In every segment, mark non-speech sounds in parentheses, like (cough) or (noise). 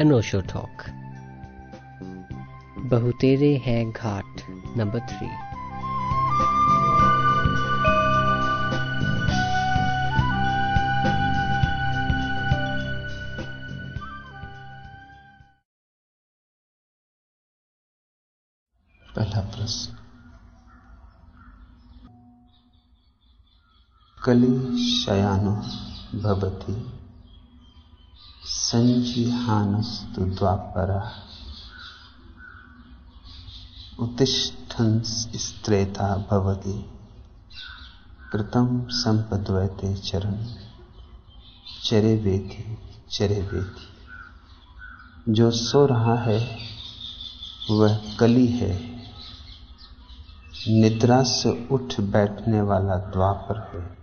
अनोशो talk बहुतेरे हैं घाट number three पहला प्रश्न। कली शयानो भवति। संजिहानस्तु द्वापरा उत्तिष्ठन्स स्त्रेता भवति। कृतम संपद्वैते चरण चरे वेथी चरे वेथी जो सो रहा है, वह कली है। निद्रा से उठ बैठने वाला द्वापर है।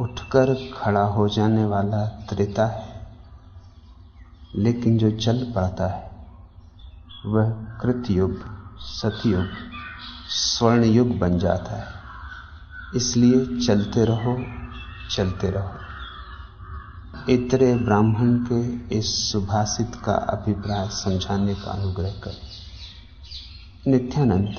उठकर खड़ा हो जाने वाला त्रेता है। लेकिन जो चल पड़ता है, वह कृतयुग, सतयुग, स्वर्णयुग बन जाता है। इसलिए चलते रहो चलते रहो। इतरे ब्राह्मण के इस सुभाषित का अभिप्राय समझाने का अनुग्रह करें। नित्यानंद,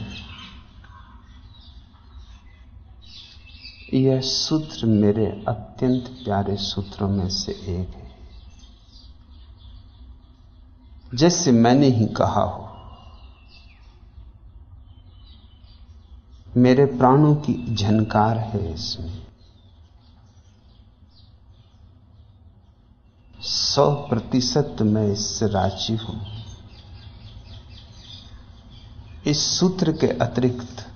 यह सूत्र मेरे अत्यंत प्यारे सूत्रों में से एक है। जैसे मैंने ही कहा हो। मेरे प्राणों की झनकार है इसमें। सौ प्रतिशत मैं इससे राज़ी हूँ। इस सूत्र के अतिरिक्त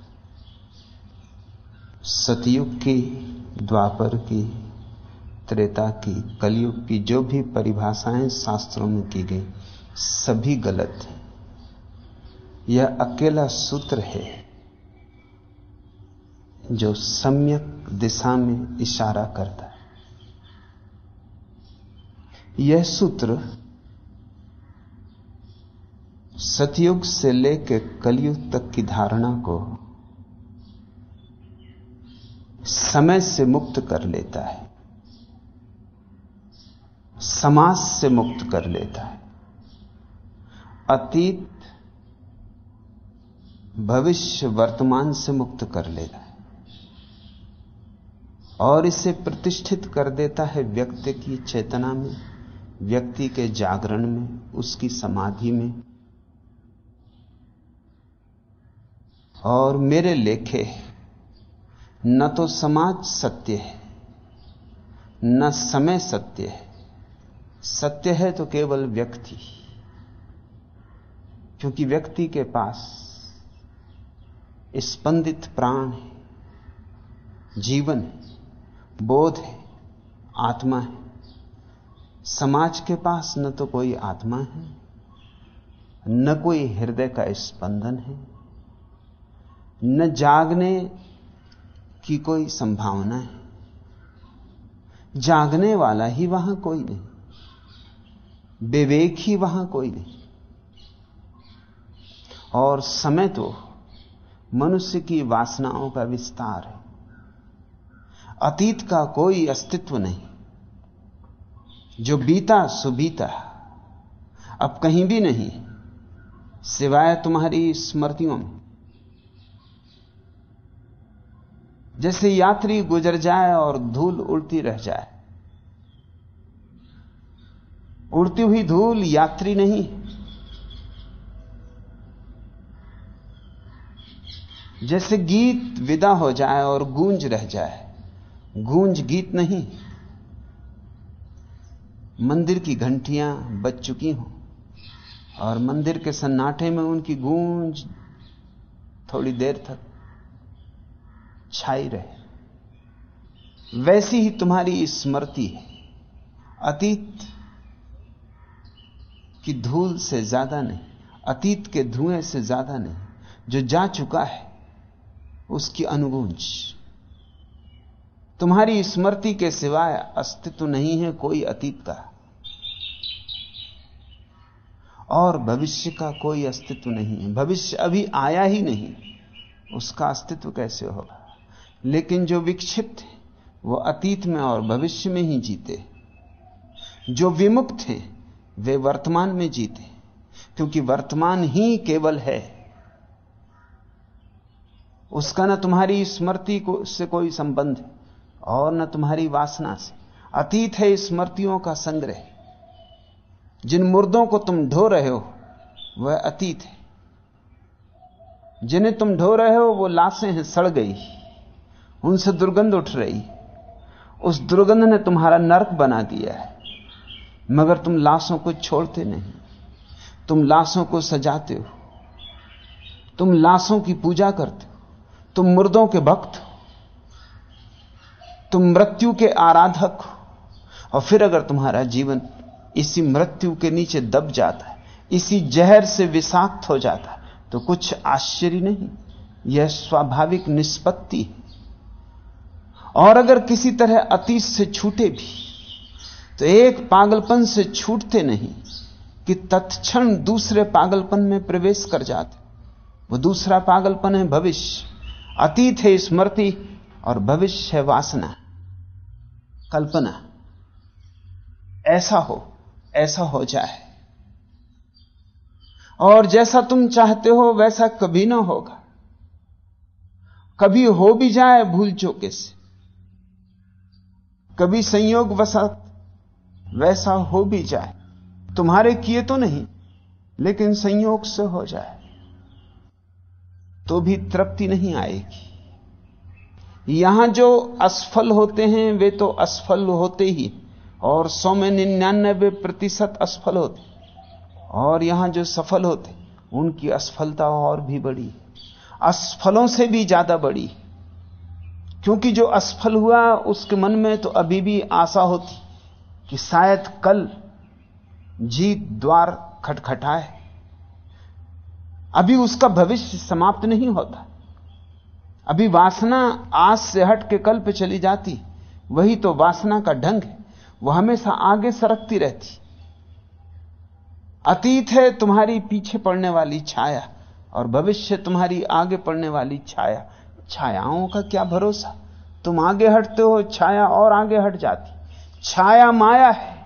सतयुग की, द्वापर की, त्रेता की, कलयुग की जो भी परिभाषाएँ शास्त्रों में की गई सभी गलत हैं। यह अकेला सूत्र है जो सम्यक दिशा में इशारा करता है। यह सूत्र सतयुग से लेकर कलयुग तक की धारणा को समय से मुक्त कर लेता है, समाज से मुक्त कर लेता है। अतीत भविष्य वर्तमान से मुक्त कर लेता है और इसे प्रतिष्ठित कर देता है व्यक्ति की चेतना में, व्यक्ति के जागरण में, उसकी समाधि में। और मेरे लेखे न तो समाज सत्य है, न समय सत्य है। सत्य है तो केवल व्यक्ति। क्योंकि व्यक्ति के पास स्पंदित प्राण है, जीवन है, बोध है, आत्मा है। समाज के पास न तो कोई आत्मा है, न कोई हृदय का स्पंदन है, न जागने की कोई संभावना है। जागने वाला ही वहाँ कोई नहीं, विवेक ही वहाँ कोई नहीं। और समय तो मनुष्य की वासनाओं का विस्तार है। अतीत का कोई अस्तित्व नहीं। जो बीता सुबीता अब कहीं भी नहीं, सिवाय तुम्हारी स्मृतियों में। जैसे यात्री गुजर जाए और धूल उड़ती रह जाए। उड़ती हुई धूल यात्री नहीं जैसे गीत विदा हो जाए और गूंज रह जाए, गूंज गीत नहीं। मंदिर की घंटियाँ बज चुकी हों और मंदिर के सन्नाटे में उनकी गूंज थोड़ी देर तक छाई रहे। वैसी ही तुम्हारी स्मृति है। अतीत की धूल से ज़्यादा नहीं, अतीत के धुएँ से ज़्यादा नहीं, जो जा चुका है उसकी अनुगूंज तुम्हारी स्मृति के सिवाय अस्तित्व नहीं है कोई अतीत का। और भविष्य का कोई अस्तित्व नहीं है। भविष्य अभी आया ही नहीं। उसका अस्तित्व कैसे होगा? लेकिन जो विक्षिप्त है, वो अतीत में और भविष्य में ही जीते जो विमुक्त हैं, वे वर्तमान में जीते क्योंकि वर्तमान ही केवल है। उसका ना तुम्हारी स्मृति को, से कोई संबंध है, और न तुम्हारी वासना से। अतीत है स्मृतियों का संग्रह। जिन मुर्दों को तुम ढो रहे हो, वह अतीत है। जिन्हें तुम ढो रहे हो, वो लाशें हैं, सड़ गई। उनसे दुर्गंध उठ रही। उस दुर्गंध ने तुम्हारा नरक बना दिया है। मगर तुम लाशों को छोड़ते नहीं। तुम लाशों को सजाते हो। तुम लाशों की पूजा करते हो। तुम मुर्दों के भक्त तुम मृत्यु के आराधक हो। और फिर अगर तुम्हारा जीवन इसी मृत्यु के नीचे दब जाता है, इसी जहर से विषाक्त हो जाता है तो कुछ आश्चर्य नहीं, यह स्वाभाविक निष्पत्ति है। और अगर किसी तरह अतीत से छूटे भी तो एक पागलपन से छूटते नहीं कि तत्क्षण दूसरे पागलपन में प्रवेश कर जाते। वो दूसरा पागलपन है भविष्य। अतीत है स्मृति और भविष्य है वासना, कल्पना। ऐसा हो ऐसा हो जाए। और जैसा तुम चाहते हो, वैसा कभी ना होगा। कभी हो भी जाए भूल चौके से। कभी संयोग वसात, वैसा हो भी जाए। तुम्हारे किए तो नहीं, लेकिन संयोग से हो जाए। तो भी तृप्ति नहीं आएगी। यहाँ जो असफल होते हैं, वे तो असफल होते ही, और सौ में निन्यानबे प्रतिशत असफल होते। और यहाँ जो सफल होते, उनकी असफलता और भी बड़ी। असफलों से भी ज़्यादा बड़ी। क्योंकि जो असफल हुआ, उसके मन में तो अभी भी आशा होती कि शायद कल जीत द्वार खटखटाए। अभी उसका भविष्य समाप्त नहीं होता। अभी वासना आज से हट के कल पे चली जाती, वही तो वासना का ढंग है वह हमेशा आगे सरकती रहती। अतीत है तुम्हारी पीछे पड़ने वाली छाया, और भविष्य तुम्हारी आगे पड़ने वाली छाया। छायाओं का क्या भरोसा? तुम आगे हटते हो, छाया और आगे हट जाती। छाया माया है।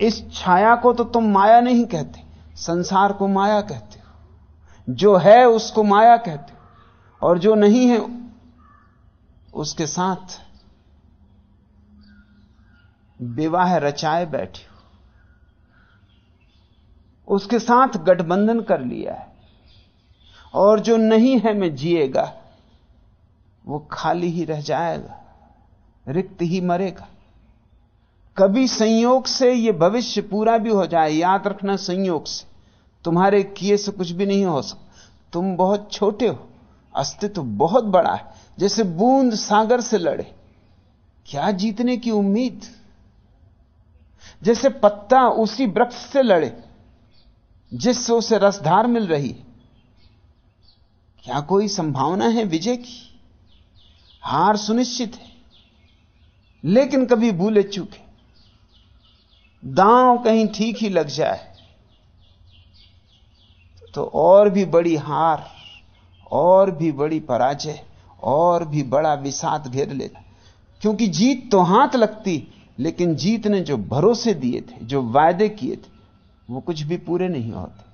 इस छाया को तो तुम माया नहीं कहते, संसार को माया कहते हो। जो है उसको माया कहते हो, और जो नहीं है उसके साथ विवाह रचाए बैठे हो। उसके साथ गठबंधन कर लिया है, और जो नहीं है मैं जिएगा, वो खाली ही रह जाएगा, रिक्त ही मरेगा। कभी संयोग से ये भविष्य पूरा भी हो जाए, याद रखना संयोग से। तुम्हारे किए से कुछ भी नहीं हो सकता तुम बहुत छोटे हो, अस्तित्व बहुत बड़ा है, जैसे बूंद सागर से लड़े। क्या जीतने की उम्मीद? जैसे पत्ता उसी वृक्ष से लड़े, जिससे उसे रसधार मिल रही क्या कोई संभावना है विजय की? हार सुनिश्चित है, लेकिन कभी भूले चूके। दांव कहीं ठीक ही लग जाए। तो और भी बड़ी हार, और भी बड़ी पराजय, और भी बड़ा विषाद घेर लेता। क्योंकि जीत तो हाथ लगती, लेकिन जीत ने जो भरोसे दिए थे, जो वायदे किए थे, वो कुछ भी पूरे नहीं होते।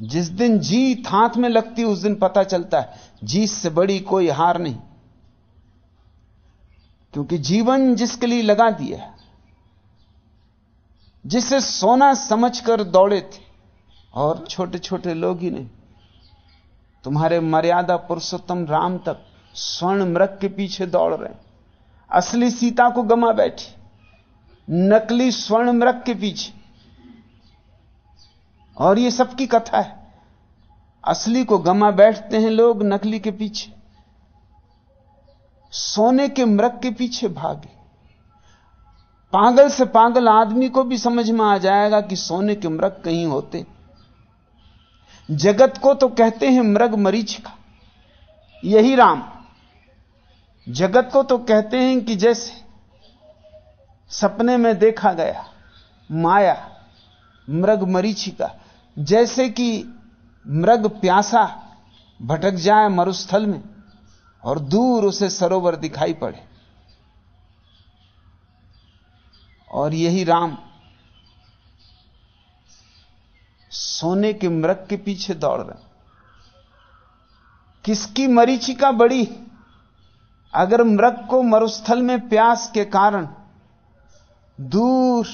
जिस दिन जीत हाथ में लगती, उस दिन पता चलता है, जीत से बड़ी कोई हार नहीं। क्योंकि जीवन जिसके लिए लगा दिया जिसे सोना समझकर दौड़े थे। और छोटे छोटे लोग ही नहीं। तुम्हारे मर्यादा पुरुषोत्तम राम तक स्वर्ण मृग के पीछे दौड़ रहे असली सीता को गमा बैठी। नकली स्वर्ण मृग के पीछे। और ये सबकी कथा है। असली को गमा बैठते हैं लोग नकली के पीछे। सोने के मृग के पीछे भागे। पागल से पागल आदमी को भी समझ में आ जाएगा कि सोने के मृग कहीं होते। जगत को तो कहते हैं मृग मरीच का यही राम। जगत को तो कहते हैं कि जैसे सपने में देखा गया माया, मृग मरीचिका, जैसे कि मृग प्यासा भटक जाए मरुस्थल में और दूर उसे सरोवर दिखाई पड़े। और यही राम सोने के मृग के पीछे दौड़ रहे किसकी मरीचिका बड़ी? अगर मृग को मरुस्थल में प्यास के कारण दूर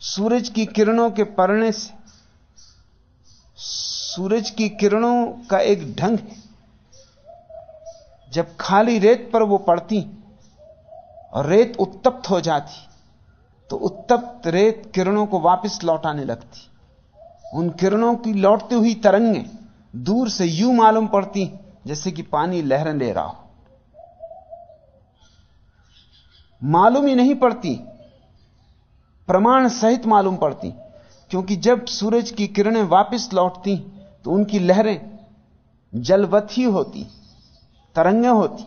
सूरज की किरणों के पड़ने से, सूरज की किरणों का एक ढंग है। जब खाली रेत पर वो पड़ती और रेत उत्तप्त हो जाती तो उत्तप्त रेत किरणों को वापस लौटाने लगती। उन किरणों की लौटती हुई तरंगें दूर से यूँ मालूम पड़ती जैसे कि पानी लहरें ले रहा हो। मालूम ही नहीं पड़ती, प्रमाण सहित मालूम पड़ती, क्योंकि जब सूरज की किरणें वापस लौटती तो उनकी लहरें जलवत ही होती, तरंगें होती,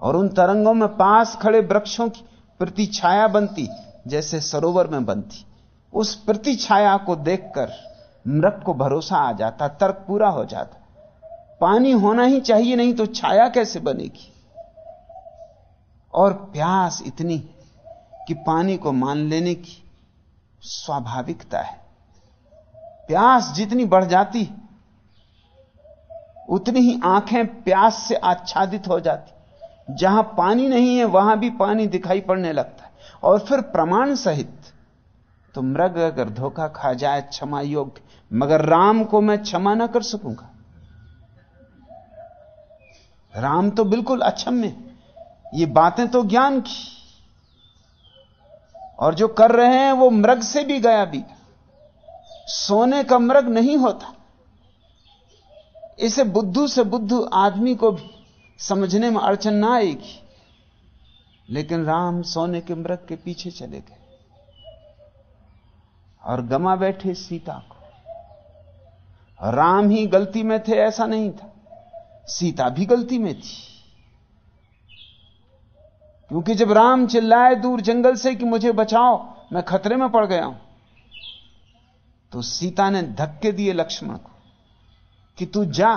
और उन तरंगों में पास खड़े वृक्षों की प्रति छाया बनती जैसे सरोवर में बनती उस प्रति छाया को देखकर मृग को भरोसा आ जाता, तर्क पूरा हो जाता। पानी होना ही चाहिए, नहीं तो छाया कैसे बनेगी? और प्यास इतनी कि पानी को मान लेने की स्वाभाविकता है। प्यास जितनी बढ़ जाती, उतनी ही आँखें प्यास से आच्छादित हो जाती। जहाँ पानी नहीं है, वहाँ भी पानी दिखाई पड़ने लगता। और फिर प्रमाण सहित तो मृग अगर धोखा खा जाए, क्षमा योग्य, मगर राम को मैं क्षमा ना कर सकूँगा। राम तो बिल्कुल अक्षम्य ये बातें तो ज्ञान की। और जो कर रहे हैं, वो मृग से भी गया भी। सोने का मृग नहीं होता। इसे बुद्धू से बुद्धू आदमी को भी समझने में अड़चन ना आएगी। लेकिन राम सोने के मृग के पीछे चले गए और गमा बैठे सीता को। राम ही गलती में थे, ऐसा नहीं था। सीता भी गलती में थी। क्योंकि जब राम चिल्लाए दूर जंगल से कि मुझे बचाओ, मैं खतरे में पड़ गया हूँ तो सीता ने धक्के दिए लक्ष्मण को कि तू जा,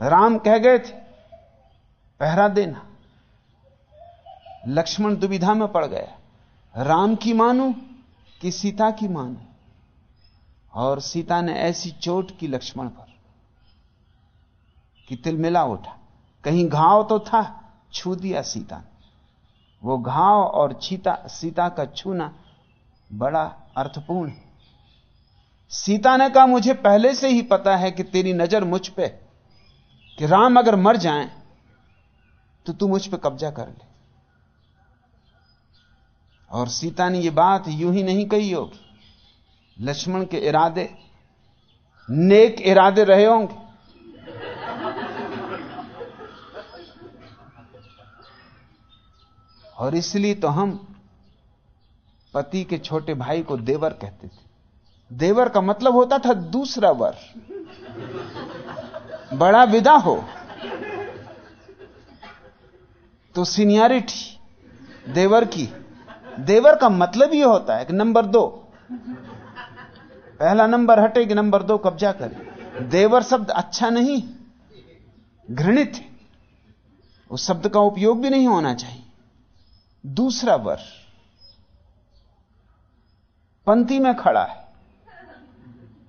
राम कह गए थे, पहरा देना। लक्ष्मण दुविधा में पड़ गया। राम की मानू कि सीता की मानू? और सीता ने ऐसी चोट की लक्ष्मण पर कि तिल मिला उठा। कहीं घाव तो था, छू दिया सीता ने। वो घाव और छीता, सीता का छूना बड़ा अर्थपूर्ण है। सीता ने कहा, मुझे पहले से ही पता है कि तेरी नज़र मुझ पे कि राम अगर मर जाएँ तो तू मुझ पे कब्जा कर ले। और सीता ने यह बात यूँ ही नहीं कही होगी। लक्ष्मण के इरादे, नेक इरादे रहे होंगे। और इसलिए तो हम पति के छोटे भाई को देवर कहते थे। देवर का मतलब होता था दूसरा वर। बड़ा विदा हो। तो सीनियरिटी देवर की। देवर का मतलब यह होता है कि नंबर दो। पहला नंबर हटे कि नंबर दो कब्जा करे। देवर शब्द अच्छा नहीं, घृणित है। उस शब्द का उपयोग भी नहीं होना चाहिए। दूसरा वर, पंक्ति में खड़ा है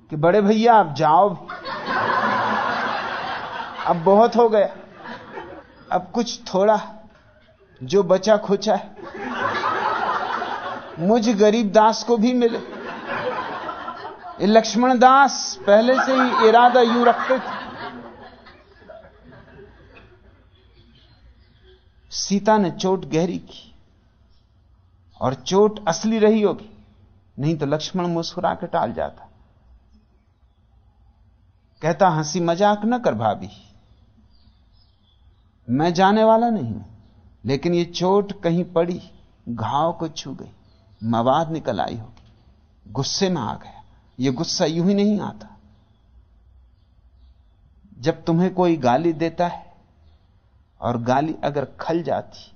कि बड़े भैया, आप जाओ। अब बहुत हो गया। अब कुछ थोड़ा, जो बचा खुचा है। मुझ गरीब दास को भी मिले। लक्ष्मण दास पहले से ही इरादा यूँ रखते थे। सीता ने चोट गहरी की और चोट असली रही होगी, नहीं तो लक्ष्मण मुस्कुरा के टाल जाता। कहता, हँसी मज़ाक न कर भाभी। मैं जाने वाला नहीं लेकिन ये चोट कहीं पड़ी, घाव को छू गई। मवाद निकल आई होगी गुस्से में आ गया। ये गुस्सा यूँ ही नहीं आता। जब तुम्हें कोई गाली देता है और गाली अगर खल जाती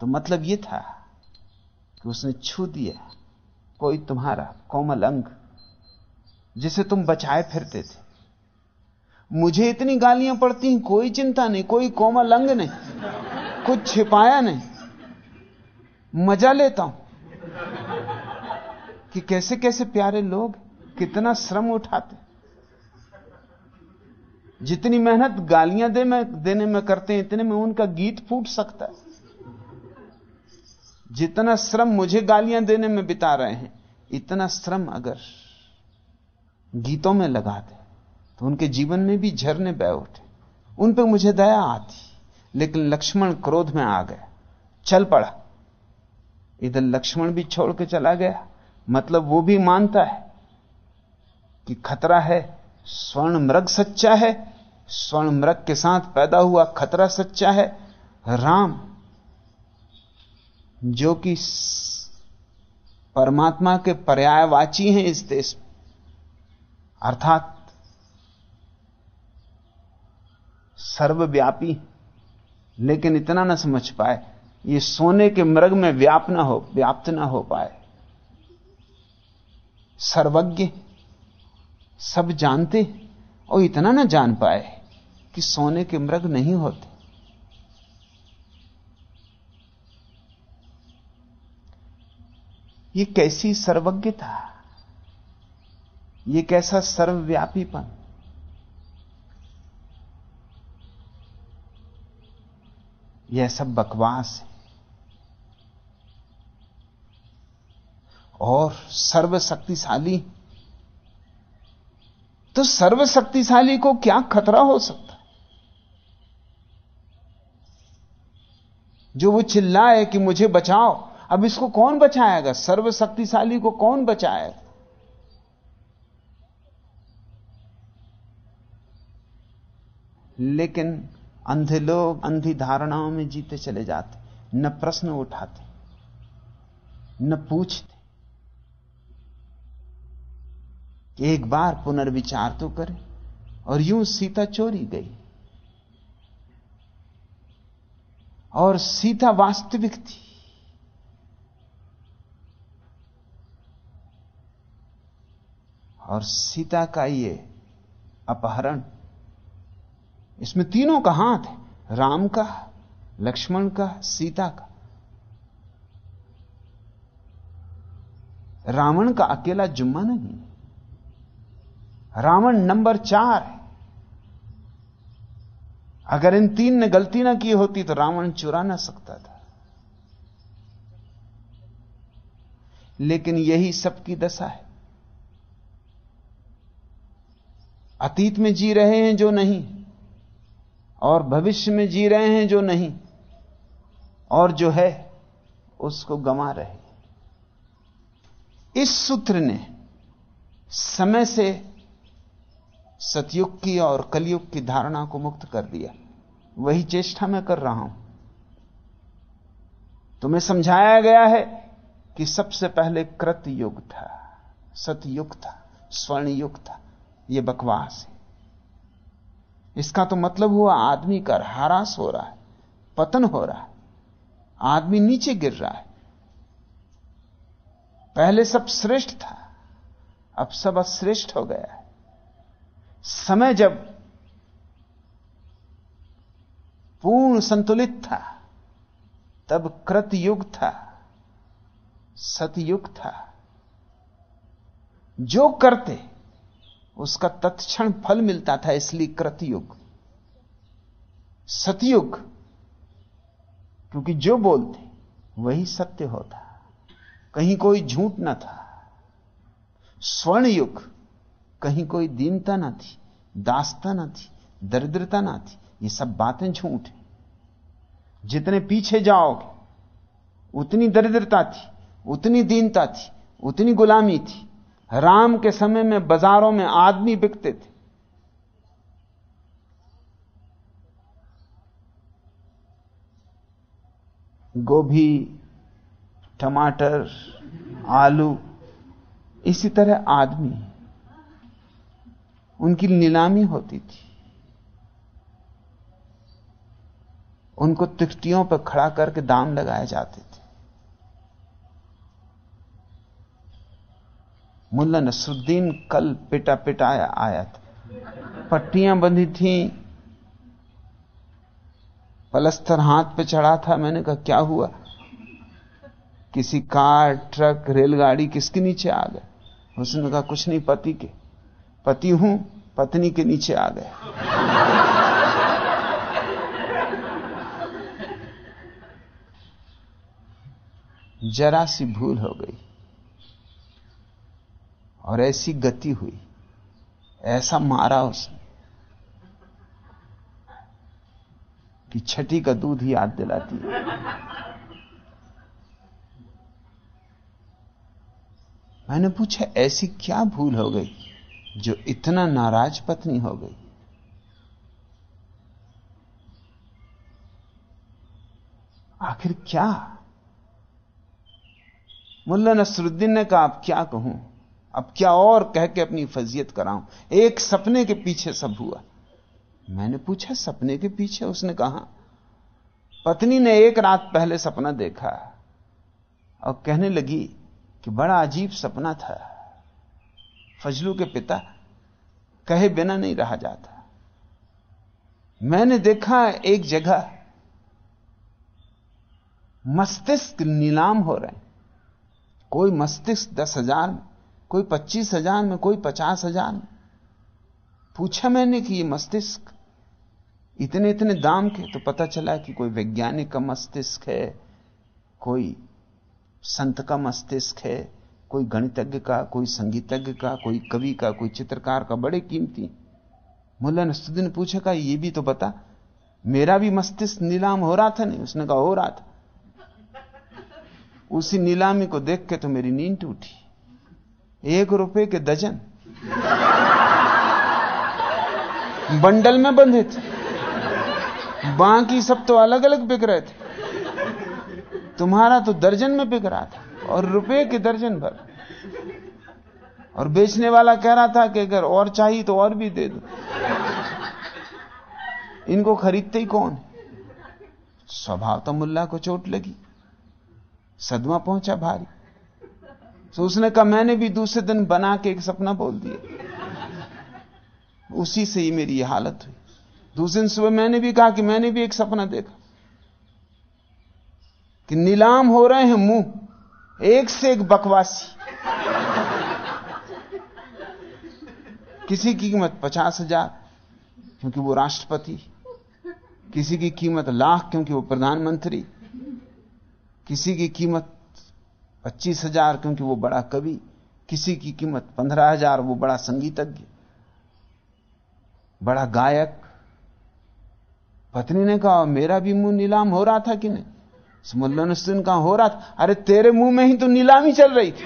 तो मतलब यह था कि उसने छू दिया कोई तुम्हारा कोमल अंग, जिसे तुम बचाए फिरते थे। मुझे इतनी गालियाँ पड़ती हैं, कोई चिंता नहीं, कोई कोमल अंग नहीं, कुछ छिपाया नहीं। मज़ा लेता हूँ। कि कैसे कैसे प्यारे लोग कितना श्रम उठाते जितनी मेहनत गालियाँ दे में, देने में करते हैं, इतने में उनका गीत फूट सकता है। जितना श्रम मुझे गालियाँ देने में बिता रहे हैं, इतना श्रम अगर गीतों में लगा दे तो उनके जीवन में भी झरने बह उठे। उन पर मुझे दया आती, लेकिन लक्ष्मण क्रोध में आ गया चल पड़ा। इधर लक्ष्मण भी छोड़ के चला गया। मतलब वो भी मानता है कि खतरा है, स्वर्ण मृग सच्चा है, स्वर्ण मृग के साथ पैदा हुआ खतरा सच्चा है। राम, जो कि परमात्मा के पर्यायवाची हैं इस देश अर्थात सर्वव्यापी, लेकिन इतना ना समझ पाए ये सोने के मृग में व्याप ना हो, व्याप्त ना हो पाए। सर्वज्ञ, सब जानते और इतना ना जान पाए कि सोने के मृग नहीं होते। ये कैसी सर्वज्ञता ये कैसा सर्वव्यापीपन? यह सब बकवास है। और सर्वशक्तिशाली। तो सर्वशक्तिशाली को क्या खतरा हो सकता है? जो वो चिल्लाए कि मुझे बचाओ, अब इसको कौन बचाएगा? सर्वशक्तिशाली को कौन बचाएगा लेकिन अंधे लोग, अंधी धारणाओं में जीते चले जाते, न प्रश्न उठाते, न पूछते कि एक बार पुनर्विचार तो करें और यूँ सीता चोरी गई। और सीता वास्तविक थी। और सीता का ये अपहरण, इसमें तीनों का हाथ है, राम का, लक्ष्मण का, सीता का। रावण का अकेला जुम्मा नहीं। रावण नंबर चार है। अगर इन तीन ने गलती ना की होती तो रावण चुरा ना सकता था। लेकिन यही सबकी दशा है। अतीत में जी रहे हैं जो नहीं, और भविष्य में जी रहे हैं जो नहीं, और जो है, उसको गंवा रहे इस सूत्र ने समय से सतयुग की और कलयुग की धारणा को मुक्त कर दिया। वही चेष्टा मैं कर रहा हूँ। तुम्हें समझाया गया है कि सबसे पहले कृत युग था, सतयुग था स्वर्ण युग था। यह बकवास है। इसका तो मतलब हुआ आदमी का हारास हो रहा है, पतन हो रहा है। आदमी नीचे गिर रहा है। पहले सब श्रेष्ठ था, अब सब अश्रेष्ठ हो गया समय जब पूर्ण संतुलित था, तब कृत युग था, सतयुग था। जो करते, उसका तत्क्षण फल मिलता था, इसलिए कृतयुग सतयुग, क्योंकि जो बोलते, वही सत्य होता। कहीं कोई झूठ ना था। स्वर्ण युग कहीं कोई दीनता ना थी, दासता ना थी, दरिद्रता ना थी, ये सब बातें झूठ हैं। जितने पीछे जाओगे, उतनी दरिद्रता थी, उतनी दीनता थी, उतनी गुलामी थी। राम के समय में बाजारों में आदमी बिकते थे। गोभी, टमाटर, आलू, इसी तरह आदमी उनकी नीलामी होती थी। उनको तिकटियों पर खड़ा करके दाम लगाए जाते थे। मुल्ला नसरुद्दीन कल पिटा पिटाया आया था। पट्टियाँ बंधी थी। पलस्तर हाथ पे चढ़ा था। मैंने कहा, क्या हुआ? किसी कार, ट्रक, रेलगाड़ी किसके नीचे आ गए? उसने कहा, कुछ नहीं, पति के। पति हूँ, पत्नी के नीचे आ गए। जरा सी भूल हो गई और ऐसी गति हुई, ऐसा मारा उसने कि छठी का दूध ही याद दिलाती है। मैंने पूछा, ऐसी क्या भूल हो गई? जो इतना नाराज़ पत्नी हो गई। आखिर क्या? मुल्ला नसरुद्दीन ने कहा, अब क्या कहूँ? अब क्या और कह के अपनी फजियत कराऊं? एक सपने के पीछे सब हुआ। मैंने पूछा, सपने के पीछे? उसने कहा, पत्नी ने एक रात पहले सपना देखा और कहने लगी कि बड़ा अजीब सपना था। फजलू के पिता कहे बिना नहीं रहा जाता। मैंने देखा एक जगह मस्तिष्क नीलाम हो रहे हैं। कोई मस्तिष्क दस हज़ार में, कोई पच्चीस हज़ार में, कोई पचास हज़ार में। पूछा मैंने कि ये मस्तिष्क इतने इतने दाम के तो पता चला कि कोई वैज्ञानिक का मस्तिष्क है, कोई संत का मस्तिष्क है कोई गणितज्ञ का, कोई संगीतज्ञ का, कोई कवि का, कोई चित्रकार का बड़े कीमती। मुल्ला नसुद्दीन ने पूछा का ये भी तो बता, मेरा भी मस्तिष्क नीलाम हो रहा था नहीं? उसने कहा, हो रहा था। उसी नीलामी को देख के तो मेरी नींद टूटी। एक रुपए के दजन बंडल में बंधे थे। बाकी सब तो अलग अलग बिक रहे थे। तुम्हारा तो दर्जन में बिक रहा था। और रुपए के दर्जन भर। और बेचने वाला कह रहा था कि अगर और चाहिए तो और भी दे दो। इनको खरीदते ही कौन? स्वभाव तो मुल्ला को चोट लगी। सदमा पहुँचा भारी। तो उसने कहा, मैंने भी दूसरे दिन बना के एक सपना बोल दिया। उसी से ही मेरी हालत हुई। दूसरे दिन सुबह मैंने भी कहा कि मैंने भी एक सपना देखा। कि नीलाम हो रहे हैं मुँह। एक से एक बकवासी। किसी की कीमत पचास हज़ार, क्योंकि वो राष्ट्रपति। किसी की कीमत लाख, क्योंकि वो प्रधानमंत्री। किसी की कीमत पच्चीस हज़ार, क्योंकि वो बड़ा कवि। किसी की कीमत पंद्रह हज़ार, वो बड़ा संगीतज्ञ। बड़ा गायक। पत्नी ने कहा, मेरा भी मुँह नीलाम हो रहा था कि नहीं? मुल्ला नसरुद्दीन कहा हो रहा था? अरे, तेरे मुँह में ही तो नीलामी चल रही थी।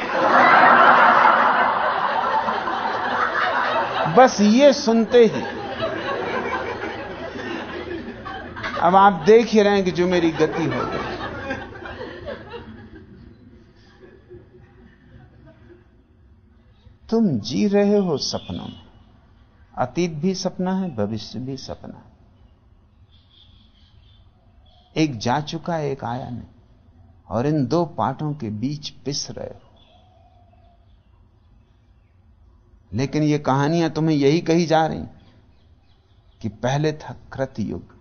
बस ये सुनते ही। अब आप देख ही रहे हैं कि जो मेरी गति हो गई। तुम जी रहे हो सपनों में। अतीत भी सपना है, भविष्य भी सपना है। एक जा चुका है, एक आया नहीं। और इन दो पाटों के बीच पिस रहे हो। लेकिन ये कहानियाँ तुम्हें यही कही जा रही कि पहले था कृत युग।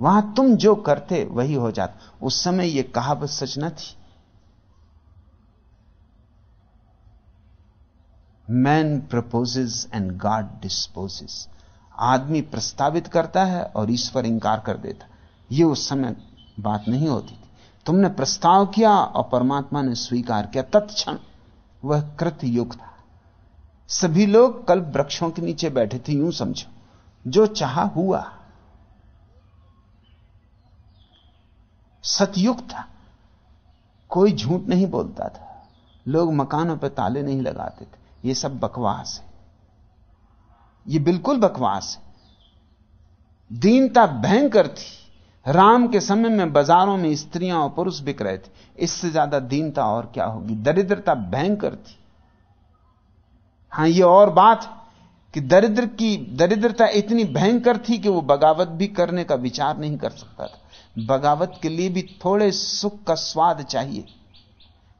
वहाँ तुम जो करते, वही हो जाता। उस समय यह कहावत सच न थी। Man proposes and God disposes आदमी प्रस्तावित करता है और ईश्वर इंकार कर देता। ये उस समय बात नहीं होती थी। तुमने प्रस्ताव किया और परमात्मा ने स्वीकार किया। तत्क्षण वह कृत युग था। सभी लोग कल वृक्षों के नीचे बैठे थे, यूँ समझो। जो चाहा हुआ, सतयुग था। कोई झूठ नहीं बोलता था। लोग मकानों पर ताले नहीं लगाते थे। ये सब बकवास है। ये बिल्कुल बकवास है। दीनता भयंकर थी। राम के समय में बाजारों में स्त्रियाँ और पुरुष बिक रहे थे। इससे ज़्यादा दीनता और क्या होगी? दरिद्रता भयंकर थी। हाँ यह और बात कि दरिद्र की, दरिद्रता इतनी भयंकर थी कि वो बगावत भी करने का विचार नहीं कर सकता था। बगावत के लिए भी थोड़े सुख का स्वाद चाहिए।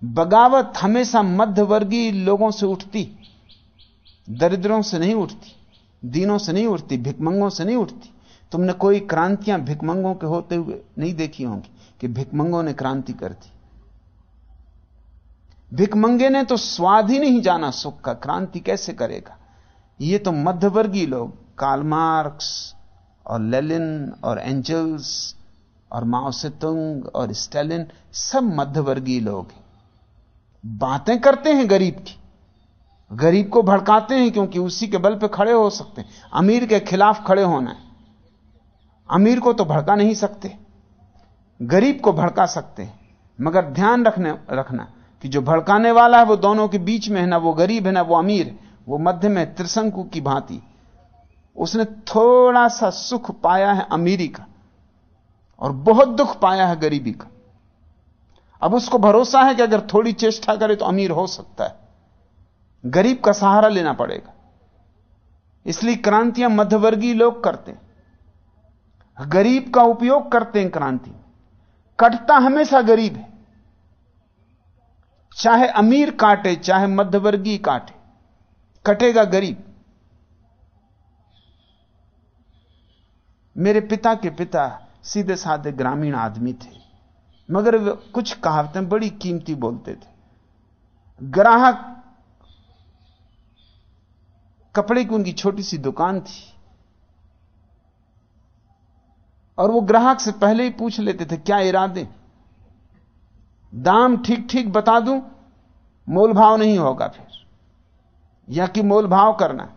बगावत हमेशा मध्यवर्गीय लोगों से उठती, दरिद्रों से नहीं उठती, दीनों से नहीं उठती भिकमंगों से नहीं उठती। तुमने कोई क्रांतियाँ भिकमंगों के होते हुए नहीं देखी होंगी कि भिकमंगों ने क्रांति कर दी। भिकमंगे ने तो स्वाद ही नहीं जाना सुख का, क्रांति कैसे करेगा? ये तो मध्यवर्गीय लोग कालमार्क्स और लेलिन और एंजल्स और माओसेतुंग और स्टेलिन सब मध्यवर्गीय लोग हैं। बातें करते हैं गरीब की। गरीब को भड़काते हैं क्योंकि उसी के बल पे खड़े हो सकते हैं। अमीर के खिलाफ खड़े होना है। अमीर को तो भड़का नहीं सकते, गरीब को भड़का सकते मगर ध्यान रखने, रखना कि जो भड़काने वाला है वो दोनों के बीच में है, ना वो गरीब है, ना वो अमीर वो मध्य में त्रिशंकु की भांति। उसने थोड़ा सा सुख पाया है अमीरी का, और बहुत दुख पाया है गरीबी का। अब उसको भरोसा है कि अगर थोड़ी चेष्टा करे तो अमीर हो सकता है। गरीब का सहारा लेना पड़ेगा। इसलिए क्रांतियाँ मध्यवर्गीय लोग करते हैं। गरीब का उपयोग करते हैं क्रांति। कटता हमेशा गरीब है। चाहे अमीर काटे, चाहे मध्यवर्गीय काटे, कटेगा गरीब। मेरे पिता के पिता सीधे साधे ग्रामीण आदमी थे, मगर वे कुछ कहावतें बड़ी कीमती बोलते थे। ग्राहक, कपड़े की उनकी छोटी सी दुकान थी और वो ग्राहक से पहले ही पूछ लेते थे, क्या इरादे? दाम ठीक ठीक बता दूँ मोल भाव नहीं होगा फिर। या कि मोल भाव करना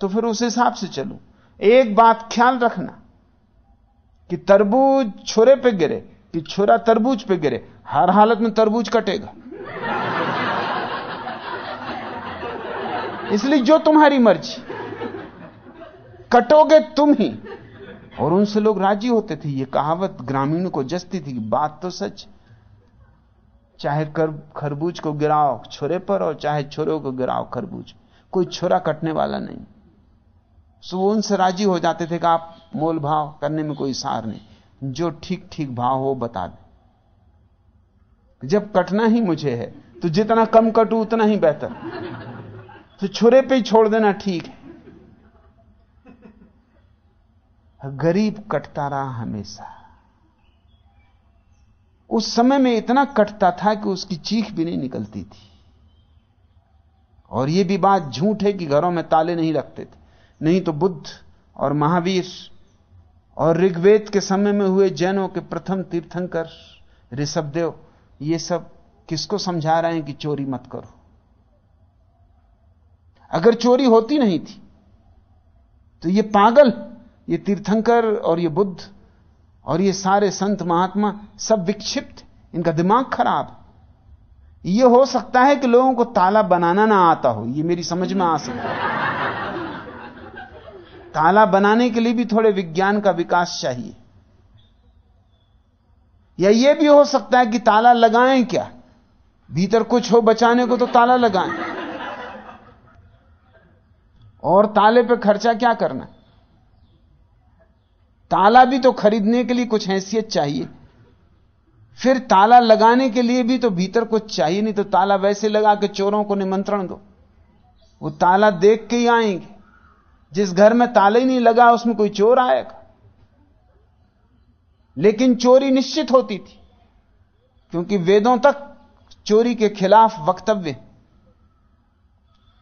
तो फिर उस हिसाब से चलूँ। एक बात ख्याल रखना कि तरबूज छोरे पे गिरे, कि छोरा तरबूज पे गिरे, हर हालत में तरबूज कटेगा। इसलिए जो तुम्हारी मर्ज़ी, कटोगे तुम ही। और उनसे लोग राज़ी होते थे। ये कहावत ग्रामीणों को जस्ती थी बात तो सच, चाहे कर, खरबूज को गिराओ छोरे पर और चाहे छोरे को गिराओ खरबूज। कोई छोरा कटने वाला नहीं। सो वो उनसे राज़ी हो जाते थे कि आप मोल भाव करने में कोई सार नहीं। जो ठीक ठीक भाव हो बता दे। जब कटना ही मुझे है तो जितना कम कटू उतना ही बेहतर। तो छुरे पे ही छोड़ देना ठीक है। गरीब कटता रहा हमेशा। उस समय में इतना कटता था कि उसकी चीख भी नहीं निकलती थी। और यह भी बात झूठ है कि घरों में ताले नहीं रखते थे। नहीं तो बुद्ध और महावीर और ऋग्वेद के समय में हुए जैनों के प्रथम तीर्थंकर, ऋषभदेव, ये सब किसको समझा रहे हैं कि चोरी मत करो? अगर चोरी होती नहीं थी तो ये पागल ये तीर्थंकर और ये बुद्ध और ये सारे संत महात्मा सब विक्षिप्त, इनका दिमाग खराब। ये हो सकता है कि लोगों को ताला बनाना ना आता हो, ये मेरी समझ में आ सकता है। ताला बनाने के लिए भी थोड़े विज्ञान का विकास चाहिए। या यह भी हो सकता है कि ताला लगाएँ क्या? भीतर कुछ हो बचाने को तो ताला लगाएँ। और ताले पे खर्चा क्या करना ताला भी तो खरीदने के लिए कुछ हैसियत चाहिए। फिर ताला लगाने के लिए भी तो भीतर कुछ चाहिए, नहीं तो ताला वैसे लगा के चोरों को निमंत्रण दो। वो ताला देख के ही आएँगे। जिस घर में ताला ही नहीं लगा, उसमें कोई चोर आएगा। लेकिन चोरी निश्चित होती थी, क्योंकि वेदों तक चोरी के खिलाफ वक्तव्य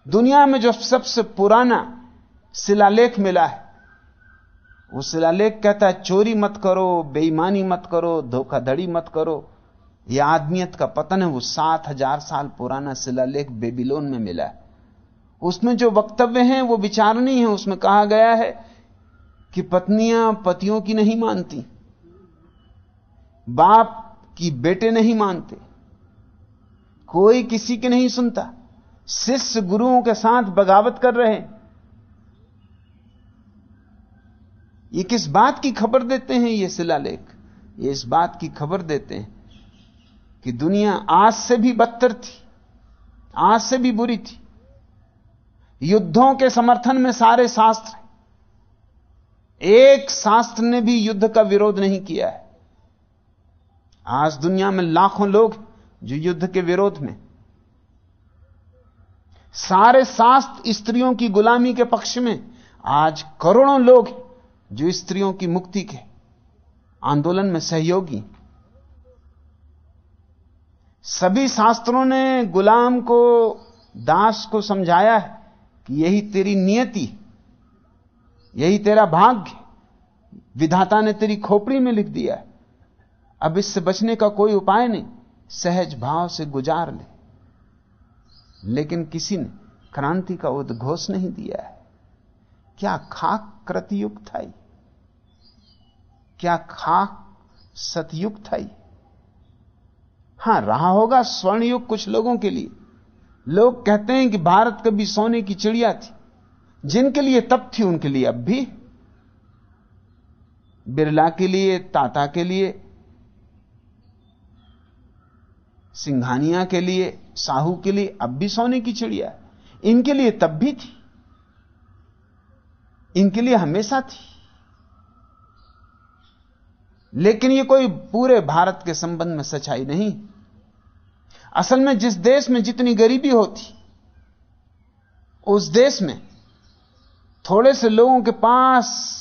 दुनिया में जो सबसे पुराना शिलालेख मिला है वो शिलालेख कहता है, चोरी मत करो, बेईमानी मत करो, धोखाधड़ी मत करो। यह आदमियत का पतन है, वो सात हज़ार साल पुराना शिलालेख बेबीलोन में मिला है। उसमें जो वक्तव्य हैं, वो विचारणी है। उसमें कहा गया है कि पत्नियाँ पतियों की नहीं मानती, बाप की बेटे नहीं मानते, कोई किसी की नहीं सुनता, शिष्य गुरुओं के साथ बगावत कर रहे हैं। ये किस बात की खबर देते हैं ये शिलालेख ये इस बात की खबर देते हैं कि दुनिया आज से भी बदतर थी, आज से भी बुरी थी। युद्धों के समर्थन में सारे शास्त्र एक शास्त्र ने भी युद्ध का विरोध नहीं किया है। आज दुनिया में लाखों लोग जो युद्ध के विरोध में। सारे शास्त्र स्त्रियों की गुलामी के पक्ष में आज करोड़ों लोग जो स्त्रियों की मुक्ति के आंदोलन में सहयोगी। सभी शास्त्रों ने गुलाम को, दास को समझाया है कि यही तेरी नियति, यही तेरा भाग्य। विधाता ने तेरी खोपड़ी में लिख दिया अब इससे बचने का कोई उपाय नहीं। सहज भाव से गुजार ले। लेकिन किसी ने क्रांति का उद्घोष नहीं दिया है। क्या खाक कृतयुग था क्या खाक सतयुग था ही हाँ, रहा होगा स्वर्णयुग कुछ लोगों के लिए। लोग कहते हैं कि भारत कभी सोने की चिड़िया थी। जिनके लिए तब थी, उनके लिए अब भी। बिरला के लिए, ताता के लिए, सिंघानिया के लिए, साहू के लिए अब भी सोने की चिड़िया इनके लिए तब भी थी। इनके लिए हमेशा थी। लेकिन यह कोई पूरे भारत के संबंध में सच्चाई नहीं। असल में जिस देश में जितनी गरीबी होती, उस देश में थोड़े से लोगों के पास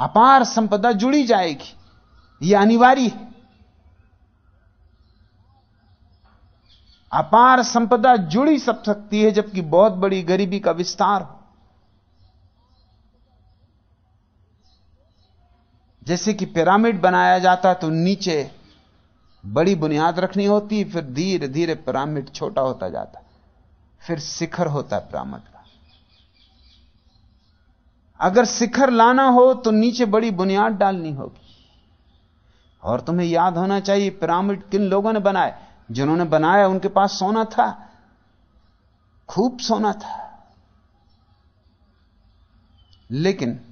अपार संपदा जुड़ी जाएगी। यह अनिवार्य है। अपार संपदा जुड़ी सब सकती है, जबकि बहुत बड़ी गरीबी का विस्तार हो। जैसे कि पिरामिड बनाया जाता तो नीचे बड़ी बुनियाद रखनी होती, फिर धीरे धीरे पिरामिड छोटा होता जाता। फिर शिखर होता है पिरामिड का। अगर शिखर लाना हो तो नीचे बड़ी बुनियाद डालनी होगी। और तुम्हें याद होना चाहिए, पिरामिड किन लोगों ने बनाए? जिन्होंने बनाया, उनके पास सोना था। खूब सोना था। लेकिन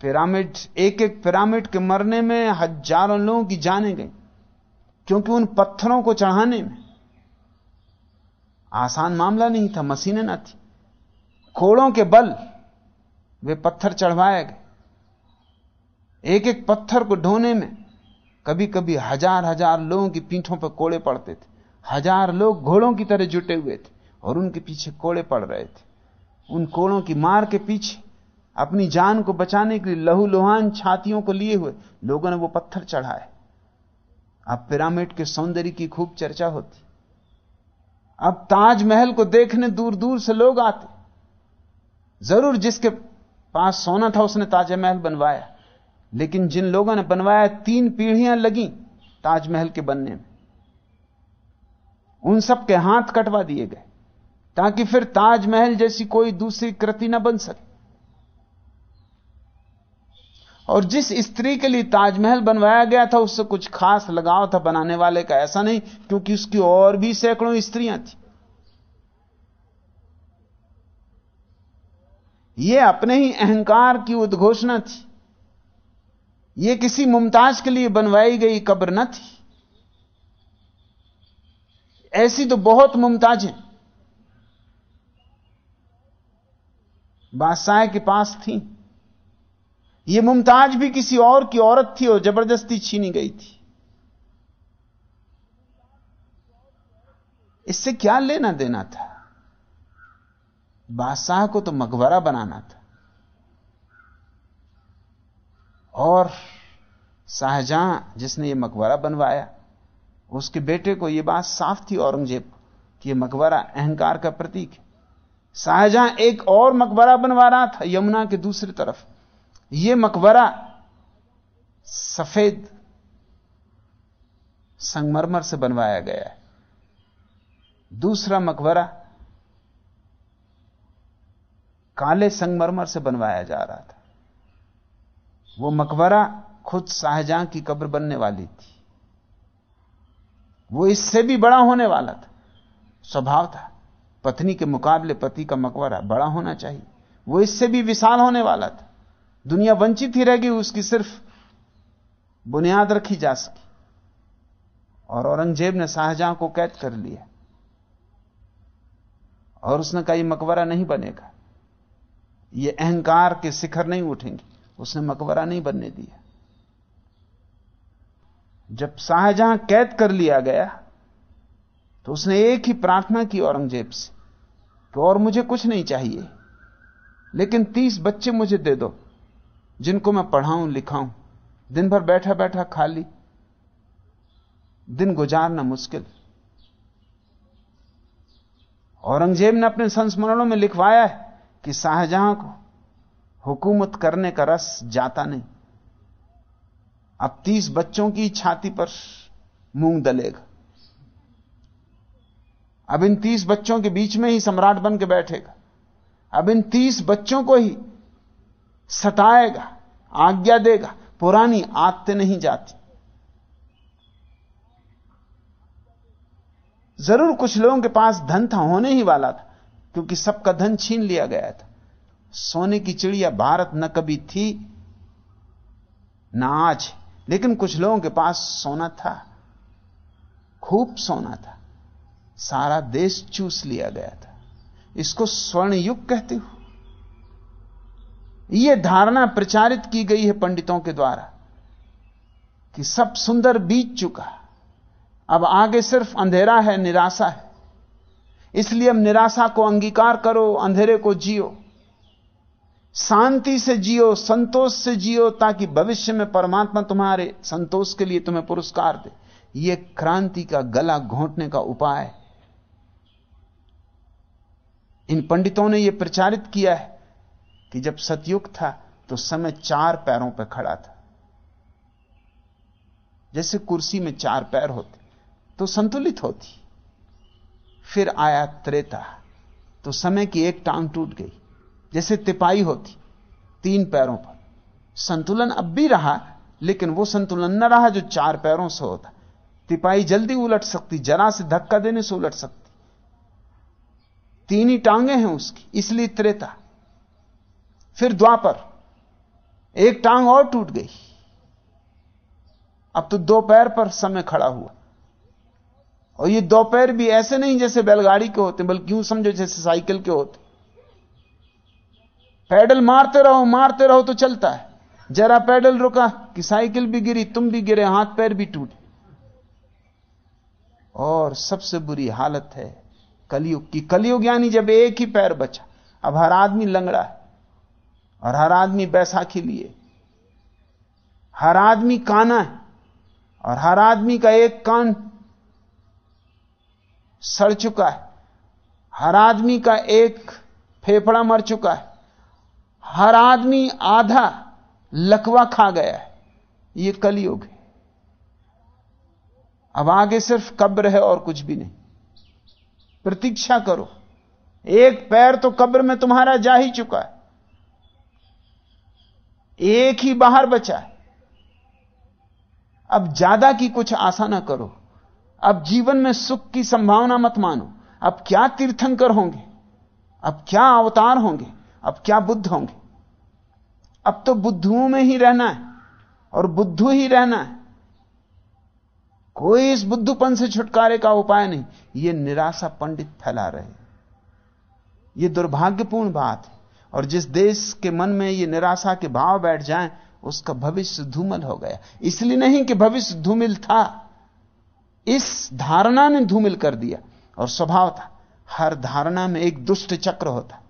पिरामिड एक एक पिरामिड के मरने में हज़ारों लोगों की जाने गई, क्योंकि उन पत्थरों को चढ़ाने में आसान मामला नहीं था, मशीनें ना थी। कोड़ों के बल, वे पत्थर चढ़वाए गए। एक एक पत्थर को ढोने में कभी कभी हज़ार हज़ार लोगों की पीठों पर कोड़े पड़ते थे। हज़ार लोग घोड़ों की तरह जुटे हुए थे और उनके पीछे कोड़े पड़ रहे थे। उन कोड़ों की मार के पीछे अपनी जान को बचाने के लिए लहू लोहान छातियों को लिए हुए लोगों ने वो पत्थर चढ़ाए। अब पिरामिड के सौंदर्य की खूब चर्चा होती। अब ताजमहल को देखने दूर दूर से लोग आते। ज़रूर जिसके पास सोना था उसने ताजमहल बनवाया। लेकिन जिन लोगों ने बनवाया, तीन पीढ़ियाँ लगी ताजमहल के बनने में। उन सब के हाथ कटवा दिए गए, ताकि फिर ताजमहल जैसी कोई दूसरी कृति ना बन सके। और जिस स्त्री के लिए ताजमहल बनवाया गया था, उससे कुछ खास लगाव था बनाने वाले का। ऐसा नहीं, क्योंकि उसकी और भी सैकड़ों स्त्रियाँ थी। यह अपने ही अहंकार की उद्घोषणा थी। यह किसी मुमताज़ के लिए बनवाई गई कब्र न थी। ऐसी तो बहुत मुमताज़ मुमताजें बादशाह के पास थी। यह मुमताज़ भी किसी और की औरत थी और ज़बरदस्ती छीनी गई थी। इससे क्या लेना देना था? बादशाह को तो मकबरा बनाना था। और शाहजहां जिसने यह मकबरा बनवाया, उसके बेटे को यह बात साफ़ थी औरंगज़ेब कि यह मकबरा अहंकार का प्रतीक है। शाहजहां एक और मकबरा बनवा रहा था, यमुना के दूसरी तरफ़। यह मकबरा सफ़ेद संगमरमर से बनवाया गया है। दूसरा मकबरा काले संगमरमर से बनवाया जा रहा था। वो मकबरा खुद शाहजहां की कब्र बनने वाली थी। वो इससे भी बड़ा होने वाला था। स्वभाव था, पत्नी के मुकाबले पति का मकबरा बड़ा होना चाहिए। वो इससे भी विशाल होने वाला था। दुनिया वंचित ही रहेगी, उसकी सिर्फ़ बुनियाद रखी जा सकी। और औरंगज़ेब ने शाहजहां को कैद कर लिया। और उसने कहा यह मकबरा नहीं बनेगा। ये अहंकार के शिखर नहीं उठेंगे। उसने मकबरा नहीं बनने दिया। जब शाहजहां कैद कर लिया गया तो उसने एक ही प्रार्थना की औरंगज़ेब से कि और मुझे कुछ नहीं चाहिए, लेकिन तीस बच्चे मुझे दे दो। जिनको मैं पढ़ाऊं, लिखाऊं। दिन भर बैठा बैठा खाली। दिन गुजारना मुश्किल। औरंगज़ेब ने अपने संस्मरणों में लिखवाया है कि शाहजहां को हुकूमत करने का रस जाता नहीं। अब तीस बच्चों की छाती पर मूंग दलेगा। अब इन तीस बच्चों के बीच में ही सम्राट बन के बैठेगा। अब इन तीस बच्चों को ही सताएगा, आज्ञा देगा, पुरानी आदतें नहीं जाती। ज़रूर कुछ लोगों के पास धन था, होने ही वाला था, क्योंकि सबका धन छीन लिया गया था। सोने की चिड़िया भारत न कभी थी, न आज लेकिन कुछ लोगों के पास सोना था, खूब सोना था, सारा देश चूस लिया गया था। इसको स्वर्ण युग कहते हो? यह धारणा प्रचारित की गई है पंडितों के द्वारा कि सब सुंदर बीत चुका अब आगे सिर्फ़ अंधेरा है, निराशा है। इसलिए अब निराशा को अंगीकार करो, अंधेरे को जियो। शांति से जियो, संतोष से जियो, ताकि भविष्य में परमात्मा तुम्हारे संतोष के लिए तुम्हें पुरस्कार दे। यह क्रांति का गला घोंटने का उपाय इन पंडितों ने यह प्रचारित किया है। कि जब सतयुग था तो समय चार पैरों पर खड़ा था। जैसे कुर्सी में चार पैर होते तो संतुलित होती। फिर आया त्रेता तो समय की एक टांग टूट गई। जैसे तिपाई होती, तीन पैरों पर। संतुलन अब भी रहा, लेकिन वो संतुलन न रहा जो चार पैरों से होता। तिपाई जल्दी उलट सकती, जरा से धक्का देने से उलट सकती। तीन ही टांगे हैं उसकी, इसलिए त्रेता। फिर द्वापर एक टांग और टूट गई। अब तो दो पैर पर समय खड़ा हुआ। और ये दो पैर भी ऐसे नहीं जैसे बैलगाड़ी के होते, बल्कि यूँ समझो जैसे साइकिल के होते। पैडल मारते रहो मारते रहो तो चलता है। जरा पैडल रुका कि साइकिल भी गिरी, तुम भी गिरे, हाथ पैर भी टूटे। और सबसे बुरी हालत है कलयुग की। कलयुग यानी जब एक ही पैर बचा। अब हर आदमी लंगड़ा है। और हर आदमी बैसाखी लिए। हर आदमी काना है और हर आदमी का एक कान सड़ चुका है। हर आदमी का एक फेफड़ा मर चुका है। हर आदमी आधा लकवा खा गया है। यह कलयुग है। अब आगे सिर्फ़ कब्र है और कुछ भी नहीं। प्रतीक्षा करो। एक पैर तो कब्र में तुम्हारा जा ही चुका है। एक ही बाहर बचा है। अब ज़्यादा की कुछ आशा ना करो। अब जीवन में सुख की संभावना मत मानो। अब क्या तीर्थंकर होंगे? अब क्या अवतार होंगे? अब क्या बुद्ध होंगे? अब तो बुद्धुओं में ही रहना है और बुद्धू ही रहना है। कोई इस बुद्धूपन से छुटकारे का उपाय नहीं। यह निराशा पंडित फैला रहे यह दुर्भाग्यपूर्ण बात है। और जिस देश के मन में ये निराशा के भाव बैठ जाएँ, उसका भविष्य धूमल हो गया। इसलिए नहीं कि भविष्य धूमिल था। इस धारणा ने धूमिल कर दिया। और स्वभाव था, हर धारणा में एक दुष्ट चक्र होता।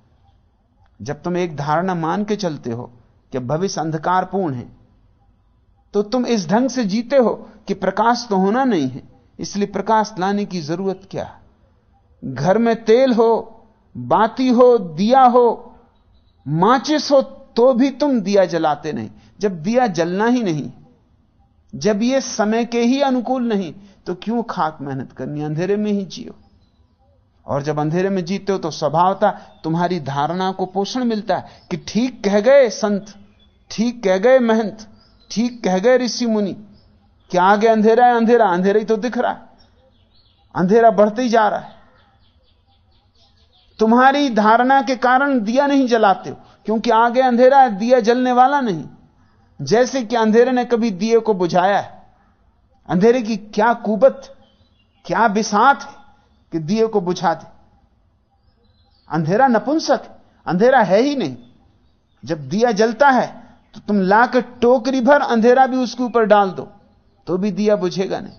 जब तुम एक धारणा मान के चलते हो कि भविष्य अंधकारपूर्ण है तो तुम इस ढंग से जीते हो कि प्रकाश तो होना नहीं है। इसलिए प्रकाश लाने की ज़रूरत क्या घर में तेल हो, बाती हो, दिया हो माचिस हो तो भी तुम दिया जलाते नहीं। जब दिया जलना ही नहीं, जब यह समय के ही अनुकूल नहीं तो क्यों खाक मेहनत करनी? अंधेरे में ही जियो। और जब अंधेरे में जीते हो तो स्वभावता तुम्हारी धारणा को पोषण मिलता है कि ठीक कह गए संत, ठीक कह गए महंत, ठीक कह गए ऋषि मुनि। क्या आगे अंधेरा है? अंधेरा अंधेरा ही तो दिख रहा है। अंधेरा बढ़ते ही जा रहा है। तुम्हारी धारणा के कारण दिया नहीं जलाते हो, क्योंकि आगे अंधेरा है, दिया जलने वाला नहीं। जैसे कि अंधेरे ने कभी दिए को बुझाया है। अंधेरे की क्या कुबत, क्या बिसात है कि दिए को बुझा दे। अंधेरा नपुंसक अंधेरा है ही नहीं। जब दिया जलता है तो तुम लाकर टोकरी भर अंधेरा भी उसके ऊपर डाल दो तो भी दिया बुझेगा नहीं।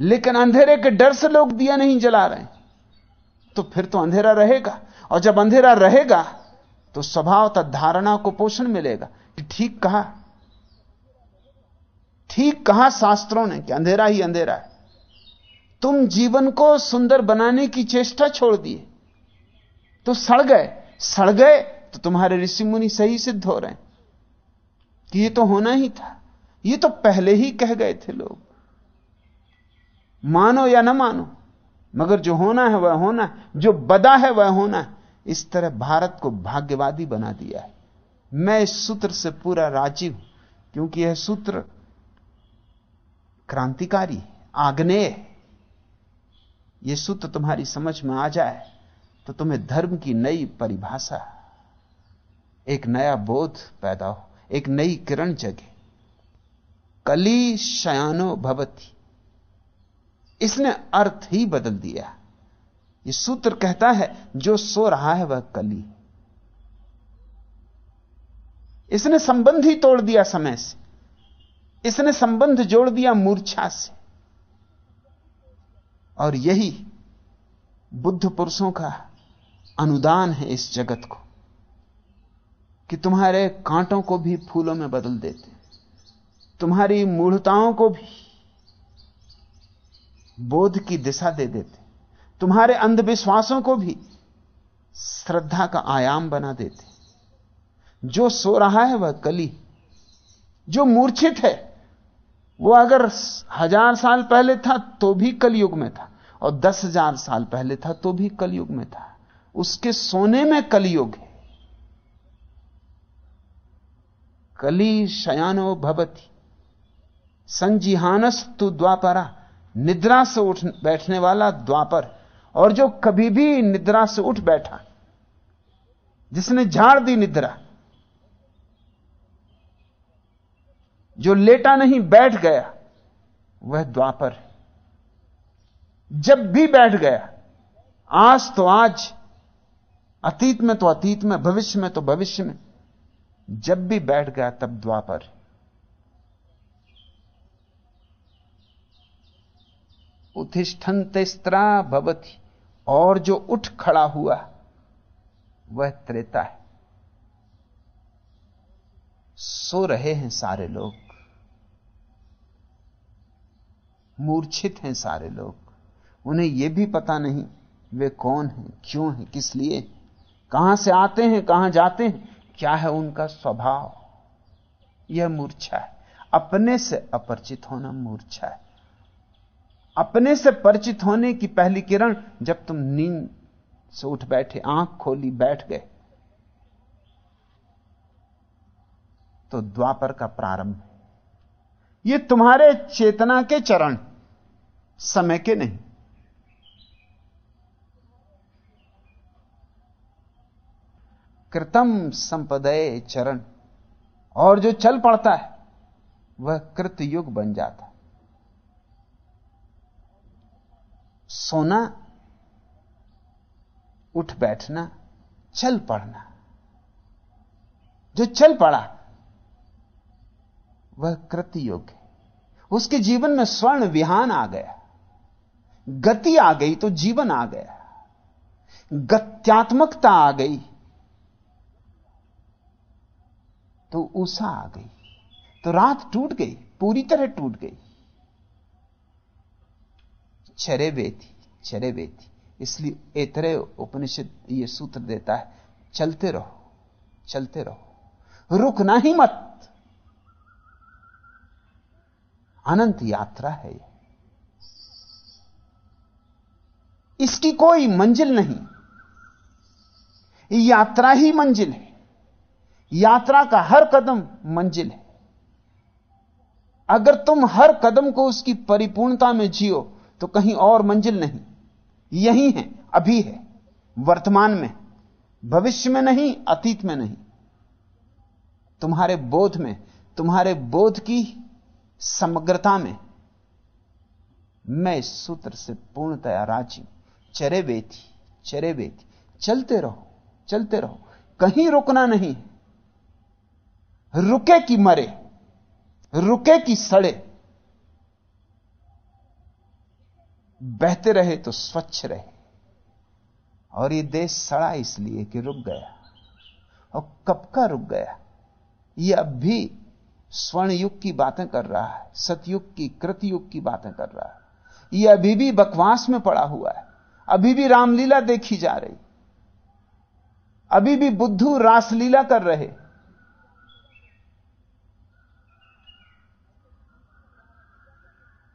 लेकिन अंधेरे के डर से लोग दिया नहीं जला रहे तो फिर तो अंधेरा रहेगा। और जब अंधेरा रहेगा तो स्वभावतः धारणा को पोषण मिलेगा ठीक कहा। ठीक कहा शास्त्रों ने कि अंधेरा ही अंधेरा है। तुम जीवन को सुंदर बनाने की चेष्टा छोड़ दिए। तो सड़ गए। सड़ गए तो तुम्हारे ऋषि मुनि सही सिद्ध हो रहे हैं। कि ये तो होना ही था। ये तो पहले ही कह गए थे लोग। मानो या ना मानो, मगर जो होना है वह होना है, जो बदा है वह होना है। इस तरह भारत को भाग्यवादी बना दिया है। मैं इस सूत्र से पूरा राज़ी हूँ, क्योंकि यह सूत्र क्रांतिकारी, आग्नेय। यह सूत्र तुम्हारी समझ में आ जाए तो तुम्हें धर्म की नई परिभाषा, एक नया बोध पैदा हो, एक नई किरण जगे। कली शयानो भवती। इसने अर्थ ही बदल दिया ये सूत्र कहता है, जो सो रहा है वह कली। इसने संबंध ही तोड़ दिया समय से। इसने संबंध जोड़ दिया मूर्छा से। और यही बुद्ध पुरुषों का अनुदान है इस जगत को, कि तुम्हारे कांटों को भी फूलों में बदल देते तुम्हारी मूढ़ताओं को भी बोध की दिशा दे देते। तुम्हारे अंधविश्वासों को भी श्रद्धा का आयाम बना देते। जो सो रहा है वह कली, जो मूर्छित है, वो अगर हज़ार साल पहले था तो भी कलयुग में था, और दस हज़ार साल पहले था तो भी कलयुग में था। उसके सोने में कलयुग है। कली शयानो भवती संजिहानस तु द्वापरा। निद्रा से उठ बैठने वाला द्वापर, और जो कभी भी निद्रा से उठ बैठा, जिसने झाड़ दी निद्रा, जो लेटा नहीं, बैठ गया, वह द्वापर। है जब भी बैठ गया, आज तो आज, अतीत में तो अतीत में, भविष्य में तो भविष्य में, जब भी बैठ गया तब द्वापर। है उत्तिष्ठन तेस्त्रा भवती। और जो उठ खड़ा हुआ, वह त्रेता है। सो रहे हैं सारे लोग। मूर्छित हैं सारे लोग। उन्हें यह भी पता नहीं, वे कौन हैं, क्यों हैं, किस लिए, कहाँ से आते हैं, कहाँ जाते हैं, क्या है उनका स्वभाव। यह मूर्छा है। अपने से अपरिचित होना मूर्छा है। अपने से परिचित होने की पहली किरण जब तुम नींद से उठ बैठे, आँख खोली, बैठ गए तो द्वापर का प्रारंभ है। ये तुम्हारे चेतना के चरण, समय के नहीं। कृतम संपदय चरण, और जो चल पड़ता है, वह कृत युग बन जाता सोना, उठ बैठना, चल पड़ना। जो चल पड़ा, वह कृत युग है। उसके जीवन में स्वर्ण विहान आ गया। गति आ गई तो जीवन आ गया। गत्यात्मकता आ गई तो ऊषा आ गई। तो रात टूट गई, पूरी तरह टूट गई। चरे बेथी चरे बेथी इसलिए एतरे उपनिषद ये सूत्र देता है, चलते रहो चलते रहो। रुकना ही मत। अनंत यात्रा है इसकी कोई मंजिल नहीं। यात्रा ही मंजिल है। यात्रा का हर कदम मंजिल है। अगर तुम हर कदम को उसकी परिपूर्णता में जियो तो कहीं और मंजिल नहीं। यही है, अभी है, वर्तमान में भविष्य में नहीं, अतीत में नहीं। तुम्हारे बोध में, तुम्हारे बोध की समग्रता में मैं इस सूत्र से पूर्णतया राज़ी चरे बेथी चरे बेथी चलते रहो चलते रहो। कहीं रुकना नहीं रुके कि मरे, रुके कि सड़े। बहते रहे तो स्वच्छ रहे। और ये देश सड़ा इसलिए कि रुक गया। और कब का रुक गया? ये अब भी स्वर्ण युग की बातें कर रहा है, सतयुग की, कृतयुग की बातें कर रहा है। यह अभी भी बकवास में पड़ा हुआ है। अभी भी रामलीला देखी जा रही। अभी भी बुद्धू रासलीला कर रहे।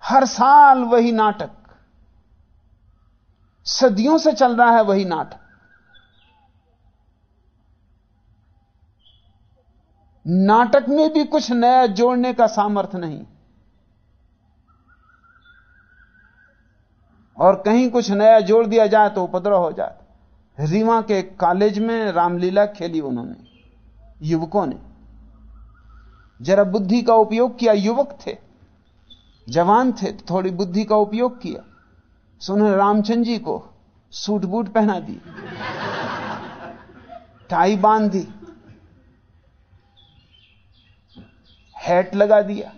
हर साल वही नाटक। सदियों से चल रहा है वही नाटक नाटक में भी कुछ नया जोड़ने का सामर्थ्य नहीं। और कहीं कुछ नया जोड़ दिया जाए तो उपद्रव हो जाए रीवा के कॉलेज में रामलीला खेली उन्होंने, युवकों ने। जरा बुद्धि का उपयोग किया, युवक थे, जवान थे तो थोड़ी बुद्धि का उपयोग किया। सो उन्होंने रामचंद्र जी को सूट बूट पहना दी टाई बाँध दी हैट लगा दिया।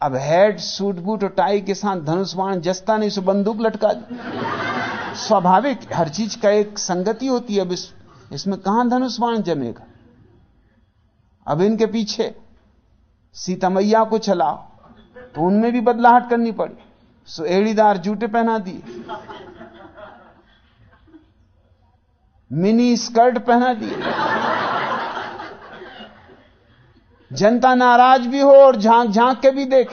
अब हैट सूट बूट और टाई के साथ धनुष बाण जस्ता नहीं सो बंदूक लटका दी। स्वाभाविक हर चीज़ का एक संगति होती है अब इस, इसमें कहाँ धनुष बाण जमेगा? अब इनके पीछे सीता मैया को चलाओ तो उनमें भी बदलाहट करनी पड़ी। सो एड़ीदार जूते पहना दिए मिनी स्कर्ट पहना दिए जनता नाराज़ भी हो और झाँक झाँक के भी देख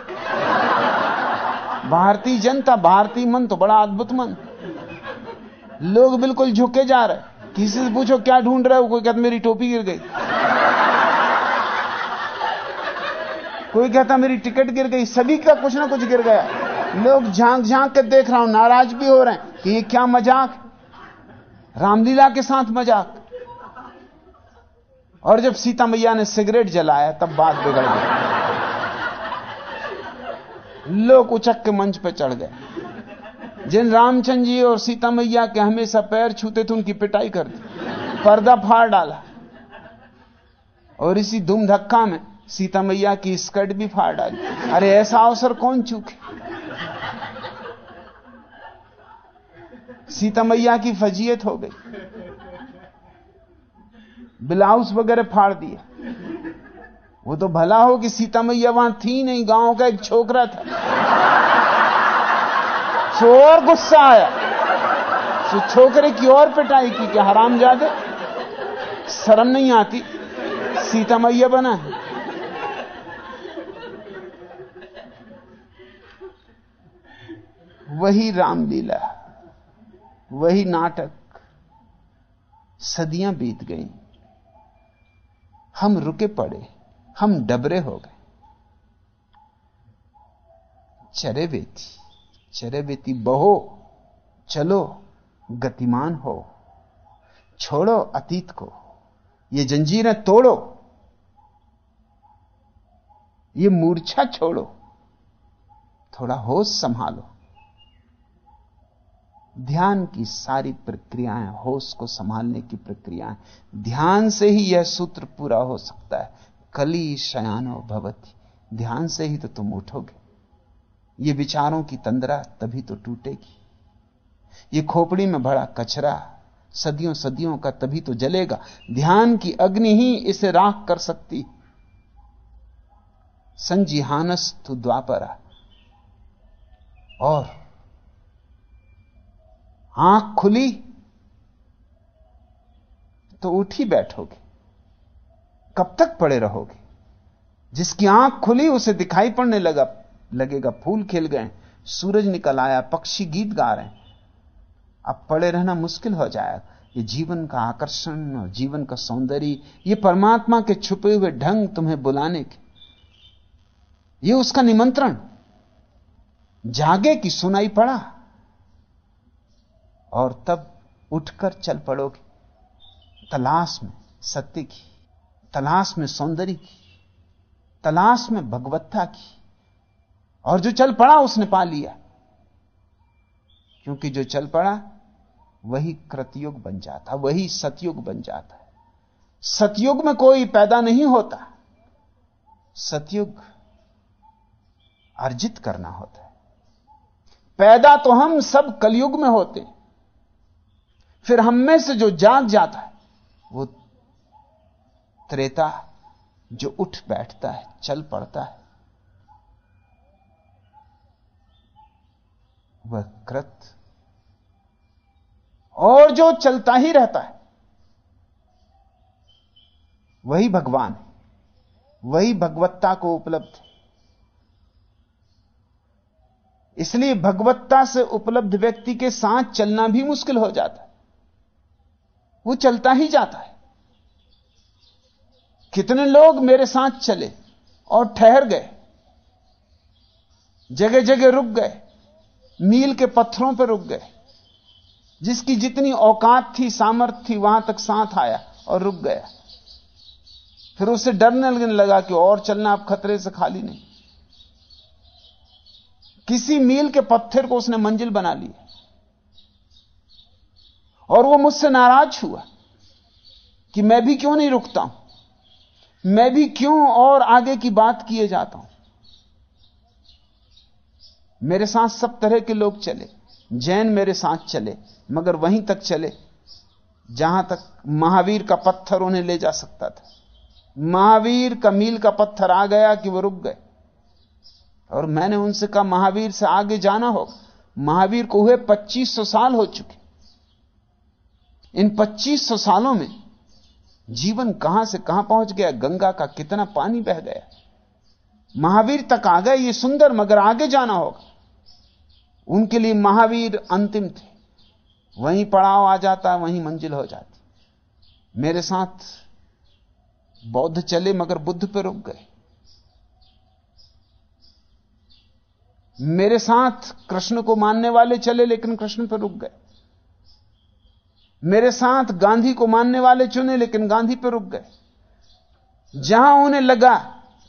भारतीय जनता भारतीय मन तो बड़ा अद्भुत मन लोग बिल्कुल झुके जा रहे किसी से पूछो क्या ढूंढ रहे हो कोई कहता मेरी टोपी गिर गई कोई कहता मेरी टिकट गिर गई सभी का कुछ ना कुछ गिर गया लोग झाँक झाँक के देख रहा हूँ, नाराज़ भी हो रहे हैं कि ये क्या मज़ाक? रामलीला के साथ मज़ाक। और जब सीता मैया ने सिगरेट जलाया, तब बात बिगड़ गई। लोग उचक के मंच पर चढ़ गए। जिन रामचंद्र जी और सीता मैया के हमेशा पैर छूते थे, उनकी पिटाई कर दी। पर्दा फाड़ डाला। और इसी धूम धक्का में सीता मैया की स्कर्ट भी फाड़ डाली। अरे ऐसा अवसर कौन चूके? सीता मैया की फजीयत हो गई। ब्लाउज वगैरह फाड़ दिया। वो तो भला हो कि सीता मैया वहाँ थी नहीं, गाँव का एक छोकरा था। सो और गुस्सा आया। सो छोकरे की और पिटाई की कि हराम जादे शर्म नहीं आती। सीता मैया बना है। वही रामलीला, वही नाटक सदियाँ बीत गईं। हम रुके पड़े, हम डबरे हो गए। चरे बेती चरे बेती बहो, चलो, गतिमान हो। छोड़ो अतीत को, ये जंजीरें तोड़ो। ये मूर्छा छोड़ो। थोड़ा होश संभालो। ध्यान की सारी प्रक्रियाएँ, होश को संभालने की प्रक्रियाएँ, ध्यान से ही यह सूत्र पूरा हो सकता है। कली शयानो भवती। ध्यान से ही तो तुम उठोगे। ये विचारों की तंद्रा तभी तो टूटेगी। ये खोपड़ी में भरा कचरा सदियों सदियों का तभी तो जलेगा। ध्यान की अग्नि ही इसे राख कर सकती। संजिहानस्तु द्वापरा। और आँख खुली तो उठ ही बैठोगे। कब तक पड़े रहोगे? जिसकी आँख खुली उसे दिखाई पड़ने लगा, लगेगा, फूल खिल गए, सूरज निकल आया, पक्षी गीत गा रहे हैं। अब पड़े रहना मुश्किल हो जाएगा। ये जीवन का आकर्षण और जीवन का सौंदर्य, ये परमात्मा के छुपे हुए ढंग तुम्हें बुलाने के। ये उसका निमंत्रण। जागे की सुनाई पड़ा। और तब उठकर चल पड़ोगे। तलाश में सत्य की, तलाश में सौंदर्य की, तलाश में भगवत्ता की, और जो चल पड़ा उसने पा लिया। क्योंकि जो चल पड़ा, वही कृतयुग बन जाता, वही सतयुग बन जाता है। सतयुग में कोई पैदा नहीं होता। सतयुग अर्जित करना होता है। पैदा तो हम सब कलयुग में होते हैं। फिर हम में से जो जाग जाता है, वो त्रेता जो उठ बैठता है, चल पड़ता है, वह कृत और जो चलता ही रहता है, वही भगवान है, वही भगवत्ता को उपलब्ध इसलिए भगवत्ता से उपलब्ध व्यक्ति के साथ चलना भी मुश्किल हो जाता है। वो चलता ही जाता है। कितने लोग मेरे साथ चले और ठहर गए जगह जगह रुक गए, मील के पत्थरों पर रुक गए, जिसकी जितनी औकात थी, सामर्थ थी, वहाँ तक साथ आया और रुक गया। फिर उसे डरने लगने लगा कि और चलना अब खतरे से खाली नहीं। किसी मील के पत्थर को उसने मंजिल बना ली। और वो मुझसे नाराज़ हुआ कि मैं भी क्यों नहीं रुकता हूँ? मैं भी क्यों और आगे की बात किए जाता हूँ? मेरे साथ सब तरह के लोग चले, जैन मेरे साथ चले, मगर वहीं तक चले, जहाँ तक महावीर का पत्थर उन्हें ले जा सकता था। महावीर का मील का पत्थर आ गया कि वो रुक गए। और मैंने उनसे कहा, महावीर से आगे जाना होगा। महावीर को हुए 2500 साल हो चुके। इन 2500 सालों में जीवन कहाँ से कहाँ पहुँच गया? गंगा का कितना पानी बह गया? महावीर तक आ गए ये सुंदर, मगर आगे जाना होगा। उनके लिए महावीर अंतिम थे। वहीं पड़ाव आ जाता, वहीं मंजिल हो जाती। मेरे साथ बौद्ध चले, मगर बुद्ध पे रुक गए। मेरे साथ कृष्ण को मानने वाले चले, लेकिन कृष्ण पर रुक गए। मेरे साथ गांधी को मानने वाले चुने, लेकिन गांधी पर रुक गए। जहाँ उन्हें लगा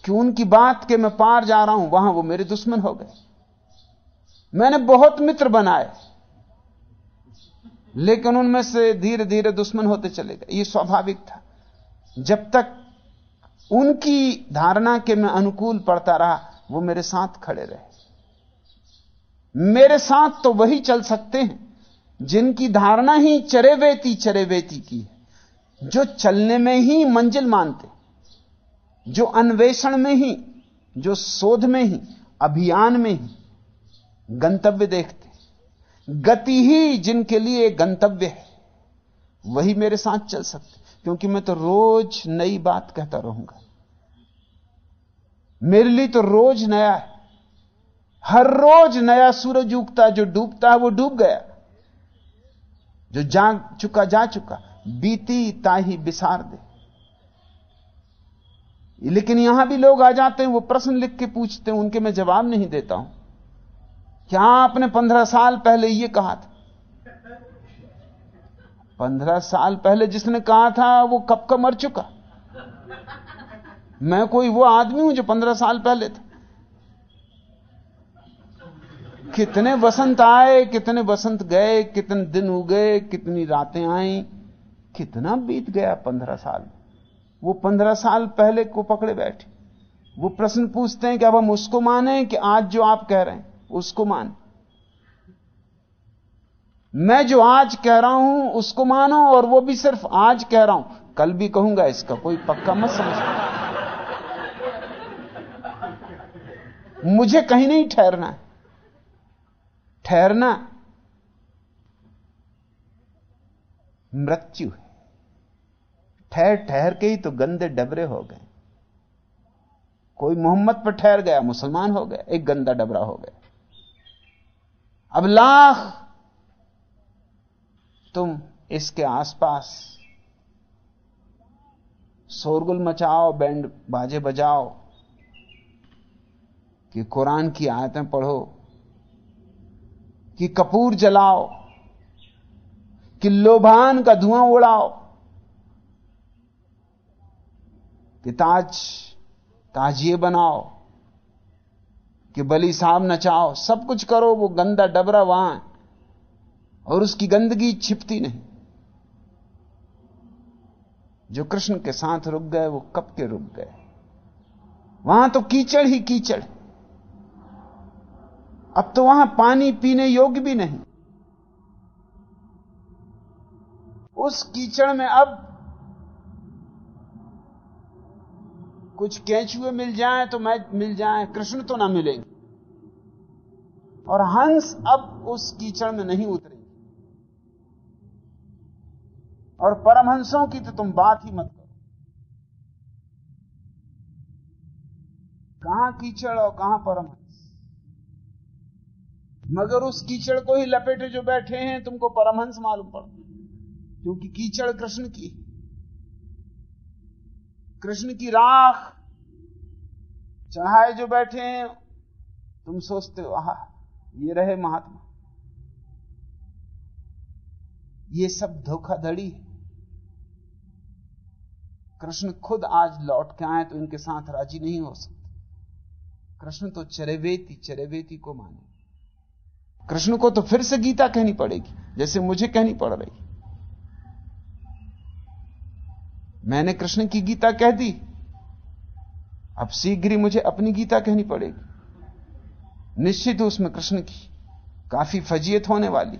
कि उनकी बात के मैं पार जा रहा हूँ, वहाँ वो मेरे दुश्मन हो गए। मैंने बहुत मित्र बनाए, लेकिन उनमें से धीरे धीरे दुश्मन होते चले गए। ये स्वाभाविक था। जब तक उनकी धारणा के मैं अनुकूल पड़ता रहा, वो मेरे साथ खड़े रहे। मेरे साथ तो वही चल सकते हैं। जिनकी धारणा ही चरेवेती चरेवेती की है, जो चलने में ही मंजिल मानते, जो अन्वेषण में ही, जो शोध में ही, अभियान में ही गंतव्य देखते, गति ही जिनके लिए गंतव्य है, वही मेरे साथ चल सकते, क्योंकि मैं तो रोज नई बात कहता रहूँगा। मेरे लिए तो रोज नया है, हर रोज नया सूरज उगता, जो डूबता है, वो डूब गया। जो जा चुका जा चुका, बीती ताही बिसार दे। लेकिन यहाँ भी लोग आ जाते हैं, वो प्रश्न लिख के पूछते हैं, उनके मैं जवाब नहीं देता हूँ। क्या आपने पंद्रह साल पहले ये कहा था? पंद्रह साल पहले जिसने कहा था, वो कब का मर चुका? मैं कोई वो आदमी हूँ जो पंद्रह साल पहले था। कितने वसंत आए, कितने वसंत गए, कितने दिन उगे कितनी रातें आई, कितना बीत गया पंद्रह साल। वो पंद्रह साल पहले को पकड़े बैठे। वो प्रश्न पूछते हैं कि अब हम उसको माने कि आज जो आप कह रहे हैं, उसको मान। मैं जो आज कह रहा हूँ, उसको मानो और वो भी सिर्फ़ आज कह रहा हूँ। कल भी कहूँगा इसका, कोई पक्का मत समझ। मुझे कहीं नहीं ठहरना है। ठहरना मृत्यु है। ठहर ठहर के ही तो गंदे डबरे हो गए। कोई मोहम्मद पर ठहर गया, मुसलमान हो गया, एक गंदा डबरा हो गया। अब लाख तुम इसके आसपास शोरगुल मचाओ, बैंड बाजे बजाओ, कि कुरान की आयतें पढ़ो। कि कपूर जलाओ, कि लोभान का धुआँ उड़ाओ। कि ताज ताजिए बनाओ, कि बली साहब नचाओ। सब कुछ करो, वो गंदा डबरा वहाँ, और उसकी गंदगी छिपती नहीं। जो कृष्ण के साथ रुक गए, वो कब के रुक गए? वहाँ तो कीचड़ ही कीचड़। अब तो वहाँ पानी पीने योग्य भी नहीं। उस कीचड़ में अब कुछ केंचुए मिल जाए तो मैं, मिल जाए, कृष्ण तो ना मिलेंगे। और हंस अब उस कीचड़ में नहीं उतरेंगे। और परमहंसों की तो तुम बात ही मत करो। कहाँ कीचड़ और कहाँ परमहंस? मगर उस कीचड़ को ही लपेटे जो बैठे हैं, तुमको परमहंस मालूम पड़ता क्योंकि कीचड़ कृष्ण की कृष्ण की राख चढ़ाए जो बैठे हैं, तुम सोचते हो, आह, ये रहे महात्मा। ये सब धोखाधड़ी कृष्ण खुद आज लौट के आए तो इनके साथ राज़ी नहीं हो सकते। कृष्ण तो चरेवेती चरेवेती को माने। कृष्ण को तो फिर से गीता कहनी पड़ेगी, जैसे मुझे कहनी पड़ रही। मैंने कृष्ण की गीता कह दी, अब शीघ्र ही मुझे अपनी गीता कहनी पड़ेगी। निश्चित उसमें कृष्ण की काफ़ी फजीयत होने वाली।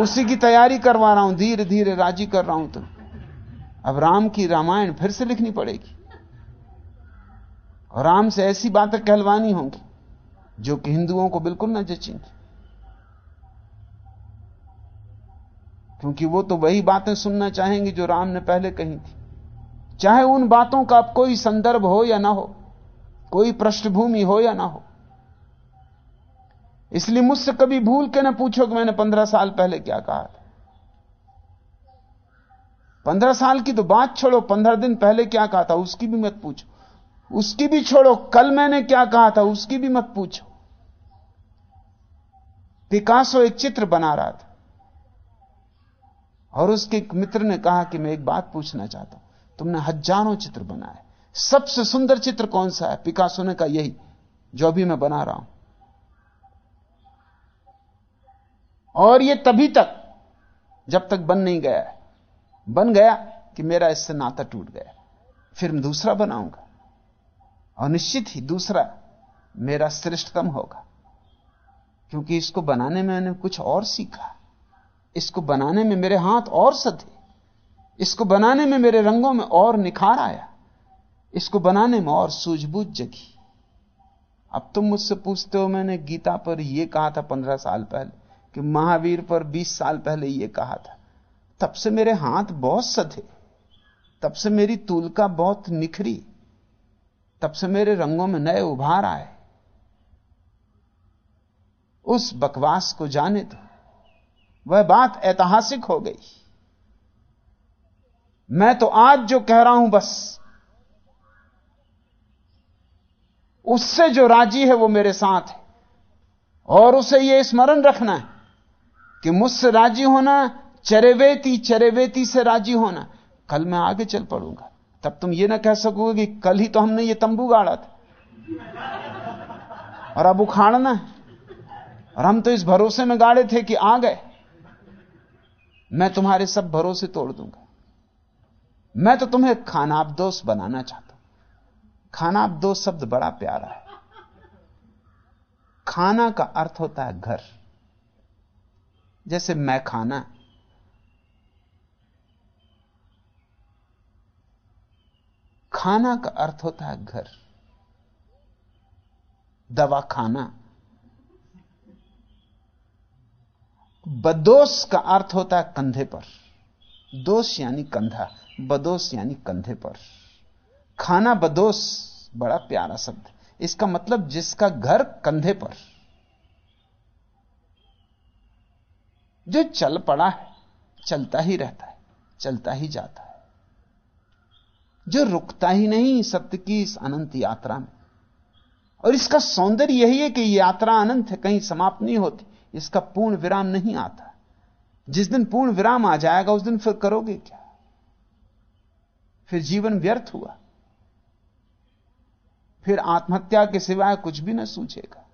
उसी की तैयारी करवा रहा हूँ धीरे धीरे राज़ी कर रहा हूँ तो। अब राम की रामायण फिर से लिखनी पड़ेगी। और राम से ऐसी बातें कहलवानी होंगी। जो कि हिंदुओं को बिल्कुल ना जचेंगी क्योंकि वो तो वही बातें सुनना चाहेंगे जो राम ने पहले कही थी। चाहे उन बातों का अब कोई संदर्भ हो या ना हो, कोई पृष्ठभूमि हो या ना हो। इसलिए मुझसे कभी भूल के ना पूछो कि मैंने पंद्रह साल पहले क्या कहा था। पंद्रह साल की तो बात छोड़ो, पंद्रह दिन पहले क्या कहा था, उसकी भी मत पूछो। उसकी भी छोड़ो, कल मैंने क्या कहा था, उसकी भी मत पूछो। पिकासो एक चित्र बना रहा था। और उसके एक मित्र ने कहा कि मैं एक बात पूछना चाहता हूँ। तुमने हज़ारों चित्र बनाए। सबसे सुंदर चित्र कौन सा है? पिकासो ने कहा, यही, जो अभी मैं बना रहा हूँ। और ये तभी तक, जब तक बन नहीं गया बन गया कि मेरा इससे नाता टूट गया फिर मैं दूसरा बनाऊँगा। और निश्चित ही दूसरा मेरा श्रेष्ठतम होगा। क्योंकि इसको बनाने में मैंने कुछ और सीखा। इसको बनाने में मेरे हाथ और सधे। इसको बनाने में मेरे रंगों में और निखार आया। इसको बनाने में और सूझबूझ जगी। अब तुम मुझसे पूछते हो, मैंने गीता पर यह कहा था पंद्रह साल पहले कि महावीर पर बीस साल पहले यह कहा था। तब से मेरे हाथ बहुत सधे। तब से मेरी तूलका बहुत निखरी। तब से मेरे रंगों में नए उभार आए। उस बकवास को जाने दो। वह बात ऐतिहासिक हो गई। मैं तो आज जो कह रहा हूँ बस, उससे जो राज़ी है वो मेरे साथ है। और उसे यह स्मरण रखना है कि मुझसे राज़ी होना, चरेवेती चरेवेती से राज़ी होना, कल मैं आगे चल पड़ूँगा। तब तुम ये ना कह सकोगे कि कल ही तो हमने ये तंबू गाड़ा था। और अब उखाड़ना है। और हम तो इस भरोसे में गाड़े थे कि आ गए। मैं तुम्हारे सब भरोसे तोड़ दूँगा। मैं तो तुम्हें खानाबदोश बनाना चाहता हूँ। खानाबदोश शब्द बड़ा प्यारा है। खाना का अर्थ होता है घर। जैसे मैं खाना खाना का अर्थ होता है घर। दवा खाना। बदोश का अर्थ होता है कंधे पर। दोष यानी कंधा बदोश यानी कंधे पर। खाना बदोश बड़ा प्यारा शब्द। इसका मतलब जिसका घर कंधे पर। जो चल पड़ा है, चलता ही रहता है, चलता ही जाता है। जो रुकता ही नहीं सत्य की इस अनंत यात्रा में। और इसका सौंदर्य यही है कि यात्रा अनंत है, कहीं समाप्त नहीं होती। इसका पूर्ण विराम नहीं आता। जिस दिन पूर्ण विराम आ जाएगा, उस दिन फिर करोगे क्या? फिर जीवन व्यर्थ हुआ। फिर आत्महत्या के सिवाय कुछ भी ना सूझेगा।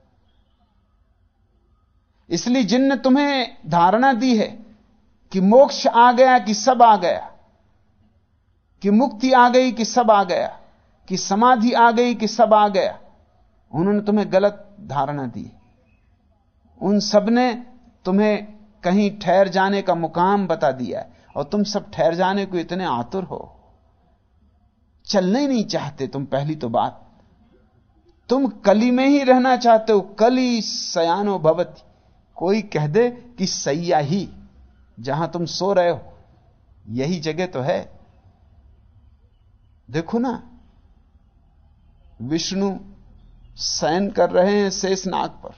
इसलिए जिनने तुम्हें धारणा दी है कि मोक्ष आ गया, कि सब आ गया कि मुक्ति आ गई, कि सब आ गया, कि समाधि आ गई, कि सब आ गया। उन्होंने तुम्हें गलत धारणा दी। उन सबने तुम्हें कहीं ठहर जाने का मुकाम बता दिया है, और तुम सब ठहर जाने को इतने आतुर हो। चलने ही नहीं चाहते तुम, पहली तो बात। तुम कली में ही रहना चाहते हो, कली सयानो भवती। कोई कह दे कि सैया ही, जहाँ तुम सो रहे हो, यही जगह तो है। देखो ना, विष्णु शयन कर रहे हैं शेष नाग पर।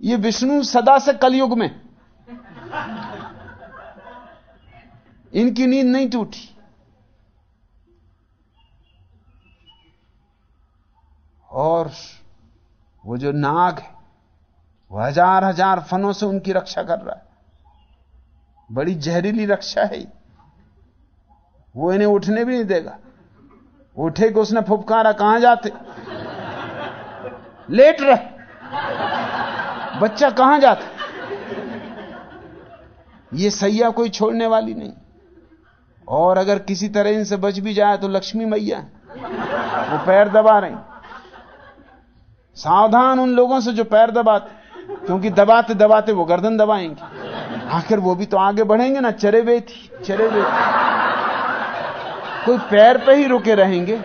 ये विष्णु सदा से कलयुग में। इनकी नींद नहीं टूटी। और वो जो नाग है, वो हज़ार हज़ार फनों से उनकी रक्षा कर रहा है। बड़ी जहरीली रक्षा है वो इन्हें उठने भी नहीं देगा। उठे कि उसने फुपकारा कहाँ जाते? लेट रहे। बच्चा कहाँ जाता? ये सैया कोई छोड़ने वाली नहीं। और अगर किसी तरह इनसे बच भी जाए तो लक्ष्मी मैया वो पैर दबा रही। सावधान उन लोगों से जो पैर दबाते। क्योंकि दबाते दबाते वो गर्दन दबाएँगे। आखिर वो भी तो आगे बढ़ेंगे ना। चरे वे थी चरे वे थी कोई पैर पे ही रुके रहेंगे।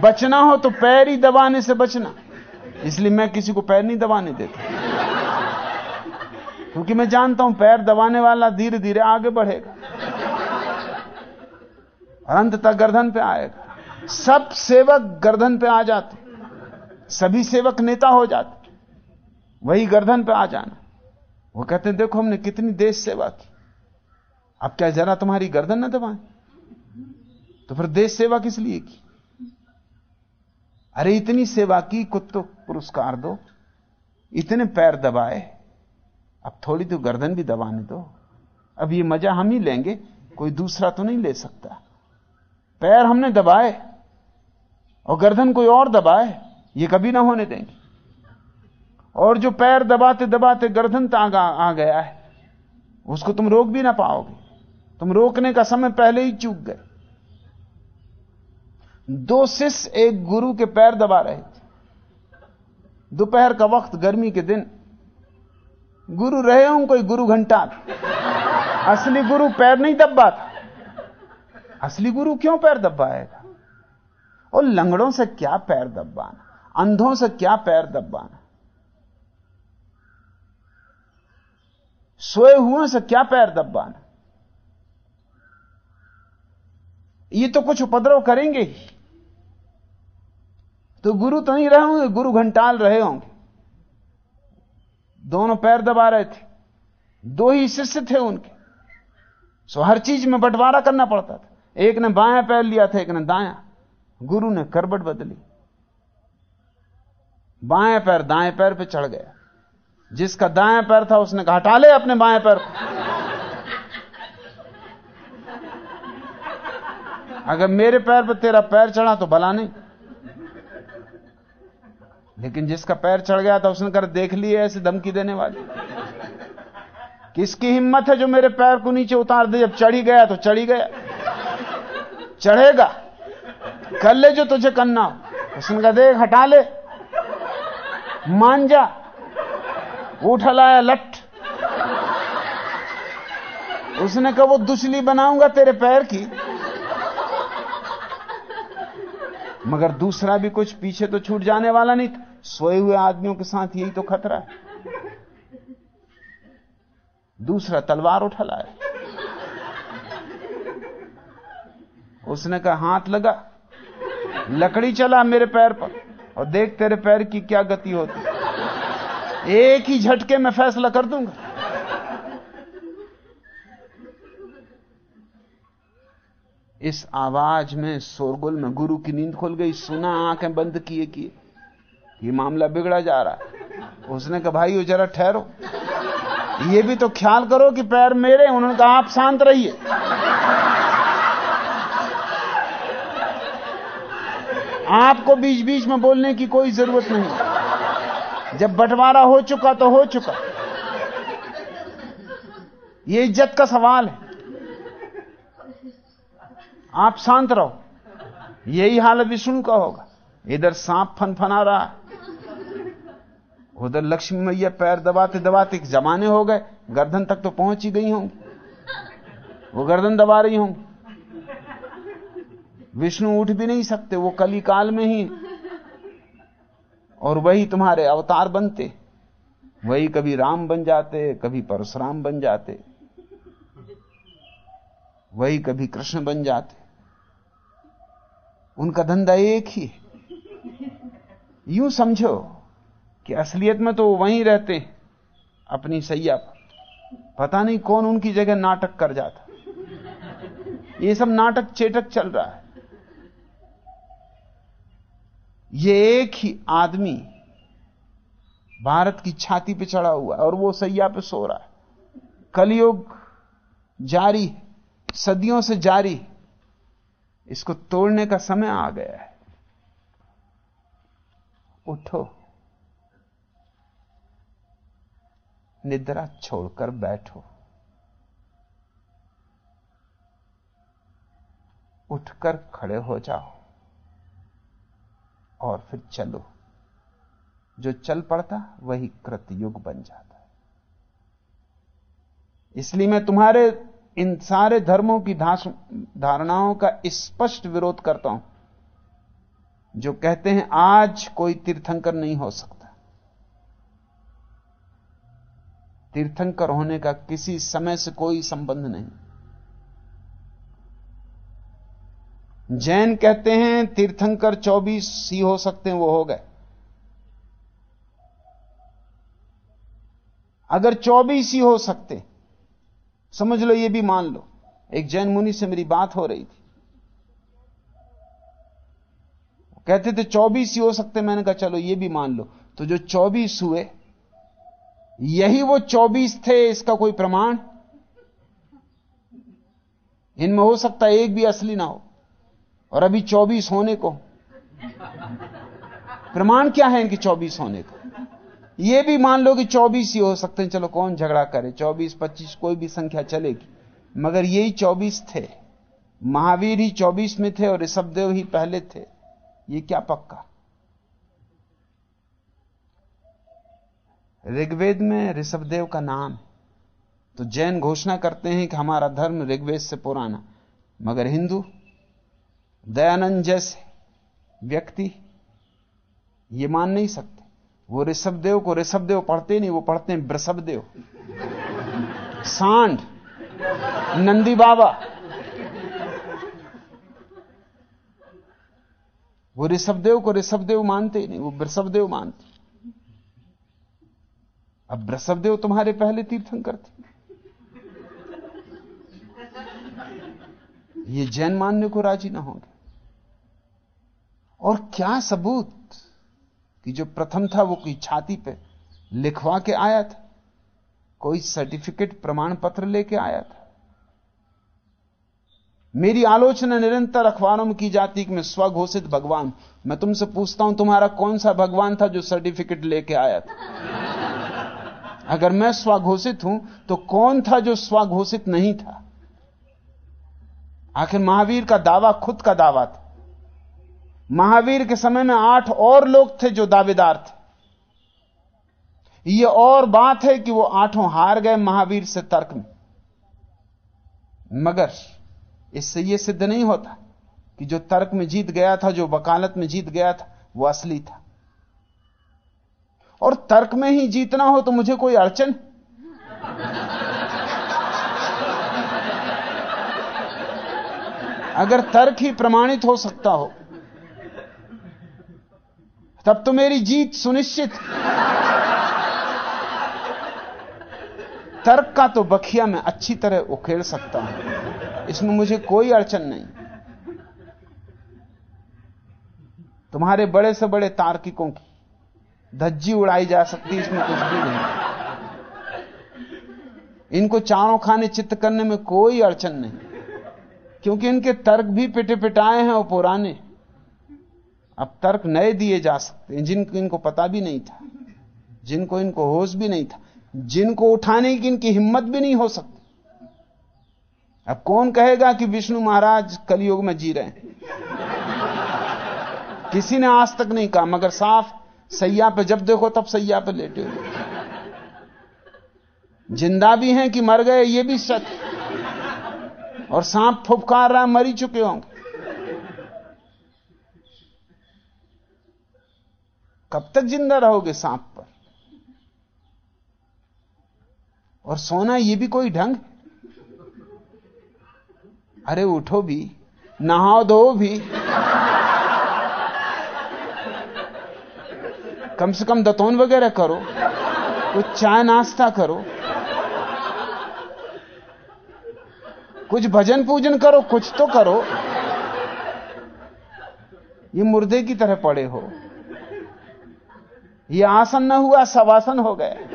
बचना हो तो पैर ही दबाने से बचना। इसलिए मैं किसी को पैर नहीं दबाने देता। क्योंकि मैं जानता हूँ पैर दबाने वाला धीरे धीरे आगे बढ़ेगा। और अंत तक गर्दन पे आएगा। सब सेवक गर्दन पे आ जाते। सभी सेवक नेता हो जाते। वही गर्दन पे आ जाना। वो कहते हैं, देखो हमने कितनी देश सेवा की। अब क्या जरा तुम्हारी गर्दन ना दबाएँ? तो फिर देश सेवा किस लिए की? अरे इतनी सेवा की कुछ तो पुरस्कार दो। इतने पैर दबाए। अब थोड़ी तो गर्दन भी दबाने दो। अब ये मज़ा हम ही लेंगे, कोई दूसरा तो नहीं ले सकता। पैर हमने दबाए और गर्दन कोई और दबाए, ये कभी ना होने देंगे। और जो पैर दबाते दबाते गर्दन तक आ गया है, उसको तुम रोक भी ना पाओगे। तुम रोकने का समय पहले ही चूक गए। दो शिष्य एक गुरु के पैर दबा रहे थे। दोपहर का वक्त, गर्मी के दिन। गुरु रहे हूँ कोई गुरु घंटा? असली गुरु पैर नहीं दबाता असली गुरु क्यों पैर दबाएगा? और लंगड़ों से क्या पैर दबाना? अंधों से क्या पैर दबाना? सोए हुए से क्या पैर दबाना? ये तो कुछ उपद्रव करेंगे ही। तो गुरु तो नहीं रहे होंगे, गुरु घंटाल रहे होंगे। दोनों पैर दबा रहे थे। दो ही शिष्य थे उनके। सो हर चीज़ में बंटवारा करना पड़ता था। एक ने बायां पैर लिया था, एक ने दाया। गुरु ने करबट बदली। बाएँ पैर दाएँ पैर पे चढ़ गया। जिसका दाएँ पैर था, उसने कहा, हटा ले अपने बाएँ पैर को। अगर मेरे पैर पर तेरा पैर चढ़ा तो भला नहीं। लेकिन जिसका पैर चढ़ गया था उसने कर देख लिए ऐसे धमकी देने वाली? किसकी हिम्मत है जो मेरे पैर को नीचे उतार दे? जब चढ़ी गया तो चढ़ी गया। चढ़ेगा। कर ले जो तुझे करना उसने कहा, देख, हटा ले। मान जा। उठ लाया लट। उसने कहा, वो दुचली बनाऊँगा तेरे पैर की। मगर दूसरा भी कुछ पीछे तो छूट जाने वाला नहीं था। सोए हुए आदमियों के साथ यही तो खतरा है। दूसरा तलवार उठा लाया। उसने कहा, हाथ लगा। लकड़ी चला मेरे पैर पर। और देख तेरे पैर की क्या गति होती। एक ही झटके में फैसला कर दूँगा। इस आवाज़ में शोरगुल में गुरु की नींद खुल गई। सुना, आँखें बंद किए किए ये मामला बिगड़ा जा रहा है। उसने कहा, भाई, वो जरा ठहरो। ये भी तो ख्याल करो कि पैर मेरे उन्होंने कहा, आप शांत रहिए। आपको बीच बीच में बोलने की कोई ज़रूरत नहीं। जब बंटवारा हो चुका तो हो चुका। ये इज़्ज़त का सवाल है। आप शांत रहो। यही हाल विष्णु का होगा। इधर सांप फनफना रहा है। उधर लक्ष्मी मैया पैर दबाते दबाते जमाने हो गए। गर्दन तक तो पहुँच ही गई होंगी वो गर्दन दबा रही होंगी विष्णु उठ भी नहीं सकते, वो कली काल में ही। और वही तुम्हारे अवतार बनते। वही कभी राम बन जाते, कभी परशुराम बन जाते। वही कभी कृष्ण बन जाते। उनका धंधा एक ही। यूँ समझो। कि असलियत में तो वो वहीं रहते अपनी सैया पर पता नहीं कौन उनकी जगह नाटक कर जाता। ये सब नाटक चेटक चल रहा है। ये एक ही आदमी भारत की छाती पे चढ़ा हुआ है और वो सैया पे सो रहा है। कलयुग जारी सदियों से जारी इसको तोड़ने का समय आ गया है। उठो। निद्रा छोड़कर बैठो। उठकर खड़े हो जाओ और फिर चलो। जो चल पड़ता, वही कृतयुग बन जाता है। इसलिए मैं तुम्हारे, इन सारे धर्मों की धारणाओं का स्पष्ट विरोध करता हूँ, जो कहते हैं, आज कोई तीर्थंकर नहीं हो सकता। तीर्थंकर होने का किसी समय से कोई संबंध नहीं। जैन कहते हैं, तीर्थंकर 24 ही हो सकते हैं, वो हो गए। अगर 24 ही हो सकते, समझ लो, ये भी मान लो, एक जैन मुनि से मेरी बात हो रही थी। कहते थे 24 ही हो सकते, मैंने कहा, चलो, ये भी मान लो। तो जो 24 हुए यही वो 24 थे इसका कोई प्रमाण? इनमें हो सकता है एक भी असली ना हो। और अभी 24 होने को। प्रमाण क्या है इनके 24 होने का? यह भी मान लो कि 24 ही हो सकते हैं। चलो कौन झगड़ा करे? 24 25 कोई भी संख्या चलेगी। मगर यही 24 थे। महावीर ही 24 में थे और ऋषभदेव ही पहले थे। ये क्या पक्का? ऋग्वेद में ऋषभदेव का नाम। तो जैन घोषणा करते हैं कि हमारा धर्म ऋग्वेद से पुराना, मगर हिंदू दयानंद जैसे व्यक्ति, ये मान नहीं सकते। वो ऋषभदेव को ऋषभदेव पढ़ते नहीं, वो पढ़ते हैं वृषभदेव। सांड, नंदी बाबा। वो ऋषभदेव को ऋषभदेव मानते नहीं, वो वृषभदेव मानते। अब वृषभदेव तुम्हारे पहले तीर्थंकर थे। ये जैन मानने को राज़ी ना होंगे। और क्या सबूत कि जो प्रथम था वो कोई छाती पे लिखवा के आया था? कोई सर्टिफिकेट प्रमाण पत्र लेके आया था? मेरी आलोचना निरंतर अखबारों में की जाती कि मैं स्वघोषित भगवान। मैं तुमसे पूछता हूँ, तुम्हारा कौन सा भगवान था जो सर्टिफिकेट लेके आया था? अगर मैं स्वघोषित हूँ तो कौन था जो स्वघोषित नहीं था? आखिर महावीर का दावा खुद का दावा था। महावीर के समय में आठ और लोग थे जो दावेदार थे। यह और बात है कि वो आठों हार गए महावीर से तर्क में। मगर इससे यह सिद्ध नहीं होता कि जो तर्क में जीत गया था, जो वकालत में जीत गया था, वो असली था। और तर्क में ही जीतना हो तो मुझे कोई अड़चन? अगर तर्क ही प्रमाणित हो सकता हो, तब तो मेरी जीत सुनिश्चित। तर्क का तो बखिया मैं अच्छी तरह उखेड़ सकता हूँ। इसमें मुझे कोई अड़चन नहीं। तुम्हारे बड़े से बड़े तार्किकों की धज्जी उड़ाई जा सकती, इसमें कुछ भी नहीं। इनको चारों खाने चित्त करने में कोई अड़चन नहीं। क्योंकि इनके तर्क भी पिटे पिटाए हैं और पुराने। अब तर्क नए दिए जा सकते हैं जिनको इनको पता भी नहीं था। जिनको इनको होश भी नहीं था। जिनको उठाने की इनकी हिम्मत भी नहीं हो सकती। अब कौन कहेगा कि विष्णु महाराज कलयुग में जी रहे हैं? किसी ने आज तक नहीं कहा, मगर साफ़ सैया पे जब देखो तब सैया पे लेटे हुए। ज़िंदा भी हैं कि मर गए, ये भी सच। और सांप फुफकार रहा, मरी चुके होंगे। कब तक ज़िंदा रहोगे सांप पर? और सोना, ये भी कोई ढंग? अरे उठो भी, नहाओ धो भी। कम से कम दतौन वगैरह करो। कुछ चाय नाश्ता करो। कुछ भजन पूजन करो, कुछ तो करो। ये मुर्दे की तरह पड़े हो। ये आसन न हुआ सवासन हो गए।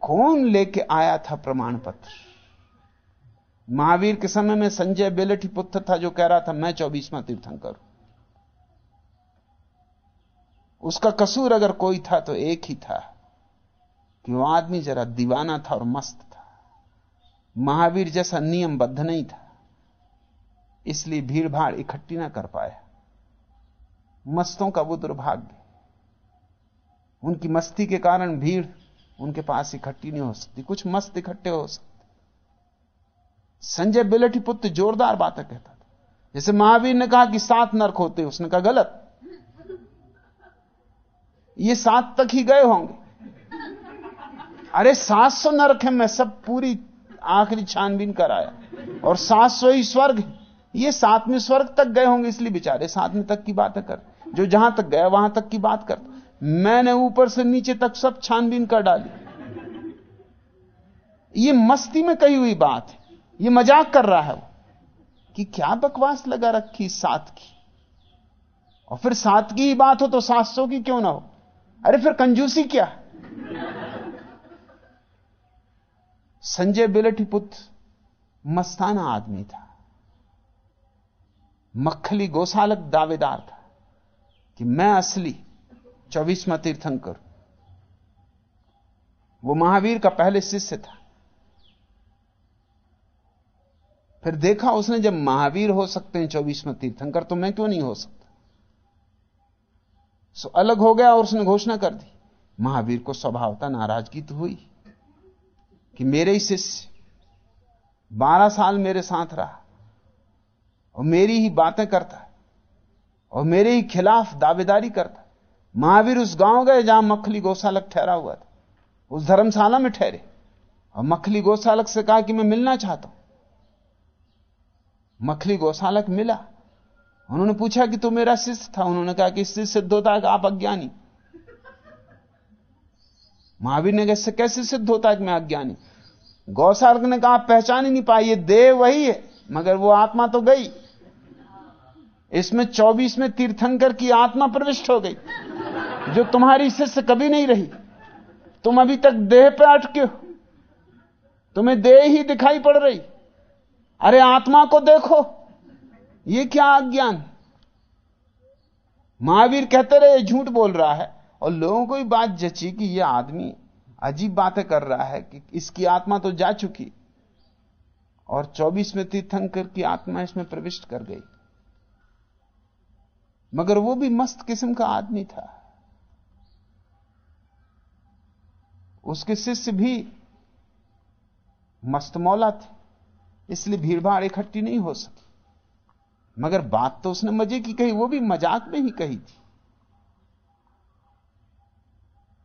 कौन लेके आया था प्रमाण पत्र महावीर के समय में संजय बेलठी पुत्र था जो कह रहा था, मैं चौबीसवा तीर्थंकर उसका कसूर अगर कोई था तो एक ही था कि वो आदमी जरा दीवाना था और मस्त था। महावीर जैसा नियमबद्ध नहीं था, इसलिए भीड़ भाड़ इकट्ठी ना कर पाया। मस्तों का वो दुर्भाग्य उनकी मस्ती के कारण भीड़ उनके पास इकट्ठी नहीं हो सकती। कुछ मस्त इकट्ठे हो सकते। संजय बिलटी पुत्र जोरदार बातें कहता था। जैसे महावीर ने कहा कि सात नरक होते उसने कहा, गलत। ये सात तक ही गए होंगे। अरे सात सौ नरक है, मैं सब पूरी आखिरी छानबीन कराया। और सात सौ ही स्वर्ग ये सातवें स्वर्ग तक गए होंगे, इसलिए बेचारे सातवें तक की बातें कर। जो जहाँ तक गया, वहाँ तक की बात कर। मैंने ऊपर से नीचे तक सब छानबीन कर डाली। ये मस्ती में कही हुई बात है। ये मज़ाक कर रहा है वो, कि क्या बकवास लगा रखी सात की? और फिर सात की ही बात हो तो सात सौ की क्यों ना हो? अरे फिर कंजूसी क्या? संजय बिलठी पुत्र, मस्ताना आदमी था। मक्खली गोसालक दावेदार था, कि मैं असली चौबीसवा तीर्थंकर वो महावीर का पहले शिष्य था। फिर देखा उसने जब महावीर हो सकते हैं चौबीसवा तीर्थंकर तो मैं क्यों नहीं हो सकता? सो अलग हो गया और उसने घोषणा कर दी। महावीर को स्वभावता नाराज़गी तो हुई कि मेरे ही शिष्य, बारह साल मेरे साथ रहा और मेरी ही बातें करता और मेरे ही खिलाफ दावेदारी करता। महावीर उस गाँव गए जहाँ मखली गौशालक ठहरा हुआ था। उस धर्मशाला में ठहरे और मखली गौशालक से कहा कि मैं मिलना चाहता हूँ। मखली गौशालक मिला। उन्होंने पूछा कि तू मेरा शिष्य था? उन्होंने कहा कि इससे सिद्ध होता है आप अज्ञानी महावीर ने कैसे कैसे सिद्ध होता है कि मैं अज्ञानी? गौशालक ने कहा पहचान ही नहीं पाई ये देव वही है। मगर वो आत्मा तो गई। इसमें चौबीस में तीर्थंकर की आत्मा प्रविष्ट हो गई, जो तुम्हारी शिष्य कभी नहीं रही। तुम अभी तक देह पे अटके हो। तुम्हें देह ही दिखाई पड़ रही। अरे आत्मा को देखो। ये क्या अज्ञान? महावीर कहते रहे झूठ बोल रहा है। और लोगों को भी बात जची कि यह आदमी अजीब बातें कर रहा है कि इसकी आत्मा तो जा चुकी। और चौबीस में तीर्थंकर की आत्मा इसमें प्रविष्ट कर गई। मगर वो भी मस्त किस्म का आदमी था। उसके शिष्य भी मस्तमौला थे। इसलिए भीड़भाड़ इकट्ठी नहीं हो सकी। मगर बात तो उसने मज़े की कही, वो भी मज़ाक में ही कही थी।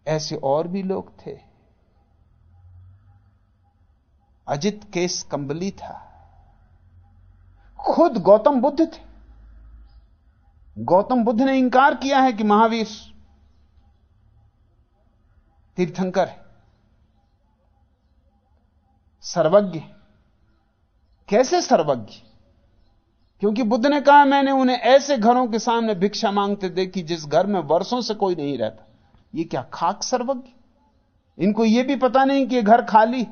ऐसे और भी लोग थे। अजित केस कंबली था। खुद गौतम बुद्ध थे। गौतम बुद्ध ने इंकार किया है कि महावीर तीर्थंकर है। सर्वज्ञ कैसे सर्वज्ञ? क्योंकि बुद्ध ने कहा, मैंने उन्हें ऐसे घरों के सामने भिक्षा मांगते देखी जिस घर में वर्षों से कोई नहीं रहता। ये क्या खाक सर्वज्ञ? इनको यह भी पता नहीं कि ये घर खाली,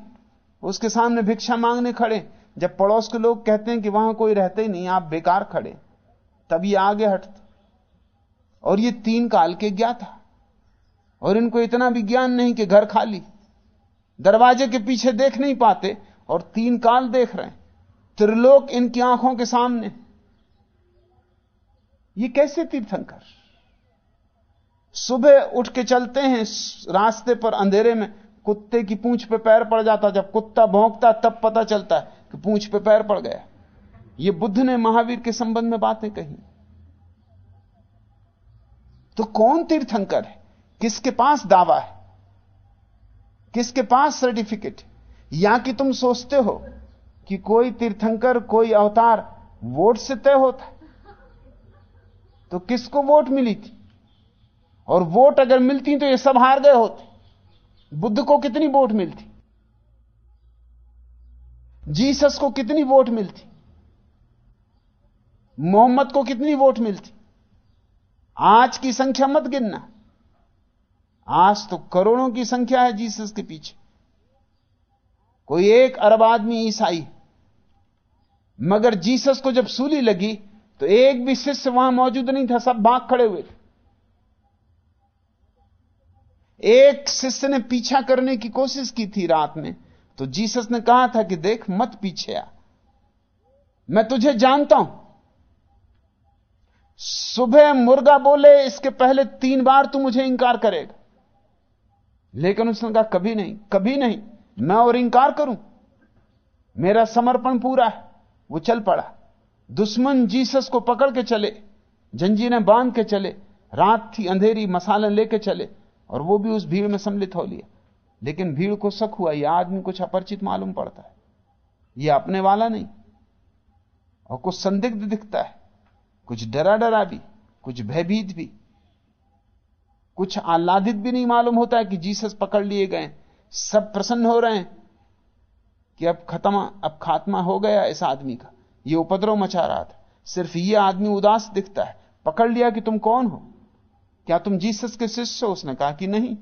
उसके सामने भिक्षा मांगने खड़े। जब पड़ोस के लोग कहते हैं कि वहाँ कोई रहते ही नहीं, आप बेकार खड़े तब ये आगे हटते। और ये तीन काल के ज्ञाता और इनको इतना भी ज्ञान नहीं कि घर खाली। दरवाजे के पीछे देख नहीं पाते और तीन काल देख रहे हैं। त्रिलोक इनकी आँखों के सामने। ये कैसे तीर्थंकर? सुबह उठ के चलते हैं, रास्ते पर अंधेरे में, कुत्ते की पूंछ पे पैर पड़ जाता, जब कुत्ता भौंकता, तब पता चलता है कि पूंछ पे पैर पड़ गया। ये बुद्ध ने महावीर के संबंध में बातें कही। तो कौन तीर्थंकर है? किसके पास दावा है? किसके पास सर्टिफिकेट या कि तुम सोचते हो कि कोई तीर्थंकर, कोई अवतार वोट से तय होता है। तो किसको वोट मिली थी? और वोट अगर मिलती तो ये सब हार गए होते। बुद्ध को कितनी वोट मिलती? जीसस को कितनी वोट मिलती? मोहम्मद को कितनी वोट मिलती? आज की संख्या मत गिनना। आज तो करोड़ों की संख्या है जीसस के पीछे। कोई एक अरब आदमी ईसाई मगर जीसस को जब सूली लगी तो एक भी शिष्य वहाँ मौजूद नहीं था, सब भाग खड़े हुए थे। एक शिष्य ने पीछा करने की कोशिश की थी रात में तो जीसस ने कहा था कि देख, मत पीछे आ। मैं तुझे जानता हूँ। सुबह मुर्गा बोले, इसके पहले तीन बार तू मुझे इंकार करेगा। लेकिन उसने कहा, कभी नहीं कभी नहीं, मैं और इंकार करूँ। मेरा समर्पण पूरा है। वो चल पड़ा। दुश्मन जीसस को पकड़ के चले, जंजीरें बाँध के चले, रात थी अंधेरी, मसाले लेके चले, और वो भी उस भीड़ में सम्मिलित हो लिया। लेकिन भीड़ को शक हुआ यह आदमी कुछ अपरिचित मालूम पड़ता है। यह अपने वाला नहीं, और कुछ संदिग्ध दिखता है, कुछ डरा डरा भी, कुछ भयभीत भी। कुछ आह्लादित भी नहीं मालूम होता है कि जीसस पकड़ लिए गए सब प्रसन्न हो रहे हैं। कि अब खत्म, अब खात्मा हो गया इस आदमी का। यह उपद्रव मचा रहा था। सिर्फ़ यह आदमी उदास दिखता है। पकड़ लिया कि तुम कौन हो? क्या तुम जीसस के शिष्य हो? उसने कहा कि नहीं।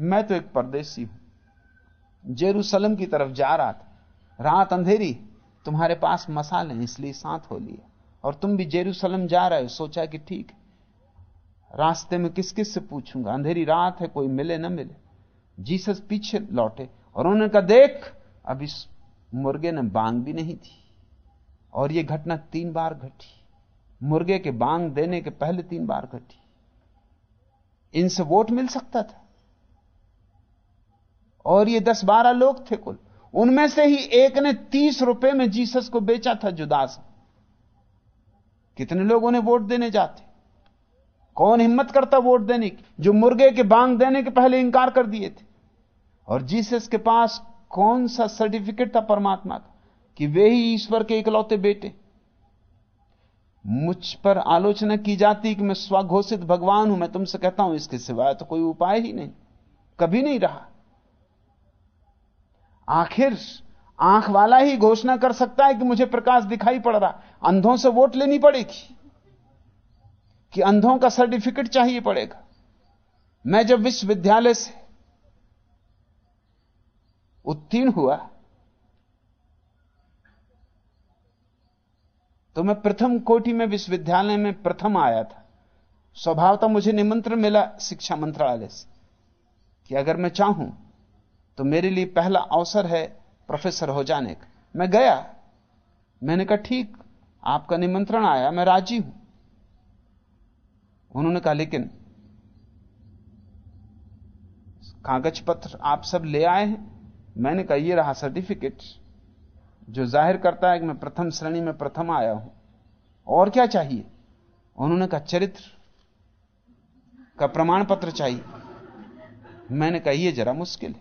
मैं तो एक परदेसी हूँ। जेरूसलम की तरफ़ जा रहा था। रात अंधेरी। तुम्हारे पास मसाले, इसलिए साथ हो लिया और तुम भी जेरूसलम जा रहे हो। सोचा कि ठीक रास्ते में किस किस से पूछूँगा? अंधेरी रात है, कोई मिले ना मिले। जीसस पीछे लौटे और उन्होंने कहा, देख अब इस मुर्गे ने बांग भी नहीं थी और यह घटना तीन बार घटी। मुर्गे के बांग देने के पहले तीन बार घटी। इनसे वोट मिल सकता था। और ये दस बारह लोग थे कुल। उनमें से ही एक ने तीस रुपए में जीसस को बेचा था जुदास। कितने लोग उन्हें वोट देने जाते? कौन हिम्मत करता वोट देने की? जो मुर्गे के बांग देने के पहले इंकार कर दिए थे। और जीसस के पास कौन सा सर्टिफिकेट था परमात्मा का? कि वे ही ईश्वर के इकलौते बेटे। मुझ पर आलोचना की जाती कि मैं स्वघोषित भगवान हूँ, मैं तुमसे कहता हूँ, इसके सिवाय तो कोई उपाय ही नहीं। कभी नहीं रहा। आखिर आँख वाला ही घोषणा कर सकता है कि मुझे प्रकाश दिखाई पड़ रहा। अंधों से वोट लेनी पड़ेगी। कि अंधों का सर्टिफिकेट चाहिए पड़ेगा। मैं जब विश्वविद्यालय से उत्तीर्ण हुआ तो मैं प्रथम कोटि में विश्वविद्यालय में प्रथम आया था। स्वभावतः मुझे निमंत्रण मिला शिक्षा मंत्रालय से कि अगर मैं चाहूँ तो मेरे लिए पहला अवसर है प्रोफेसर हो जाने का। मैं गया, मैंने कहा, ठीक, आपका निमंत्रण आया, मैं राज़ी हूँ। उन्होंने कहा, लेकिन कागज़ पत्र आप सब ले आए हैं मैंने कहा यह रहा सर्टिफिकेट जो ज़ाहिर करता है कि मैं प्रथम श्रेणी में प्रथम आया हूँ। और क्या चाहिए? उन्होंने कहा, चरित्र का प्रमाण पत्र चाहिए। मैंने कहा यह जरा मुश्किल है।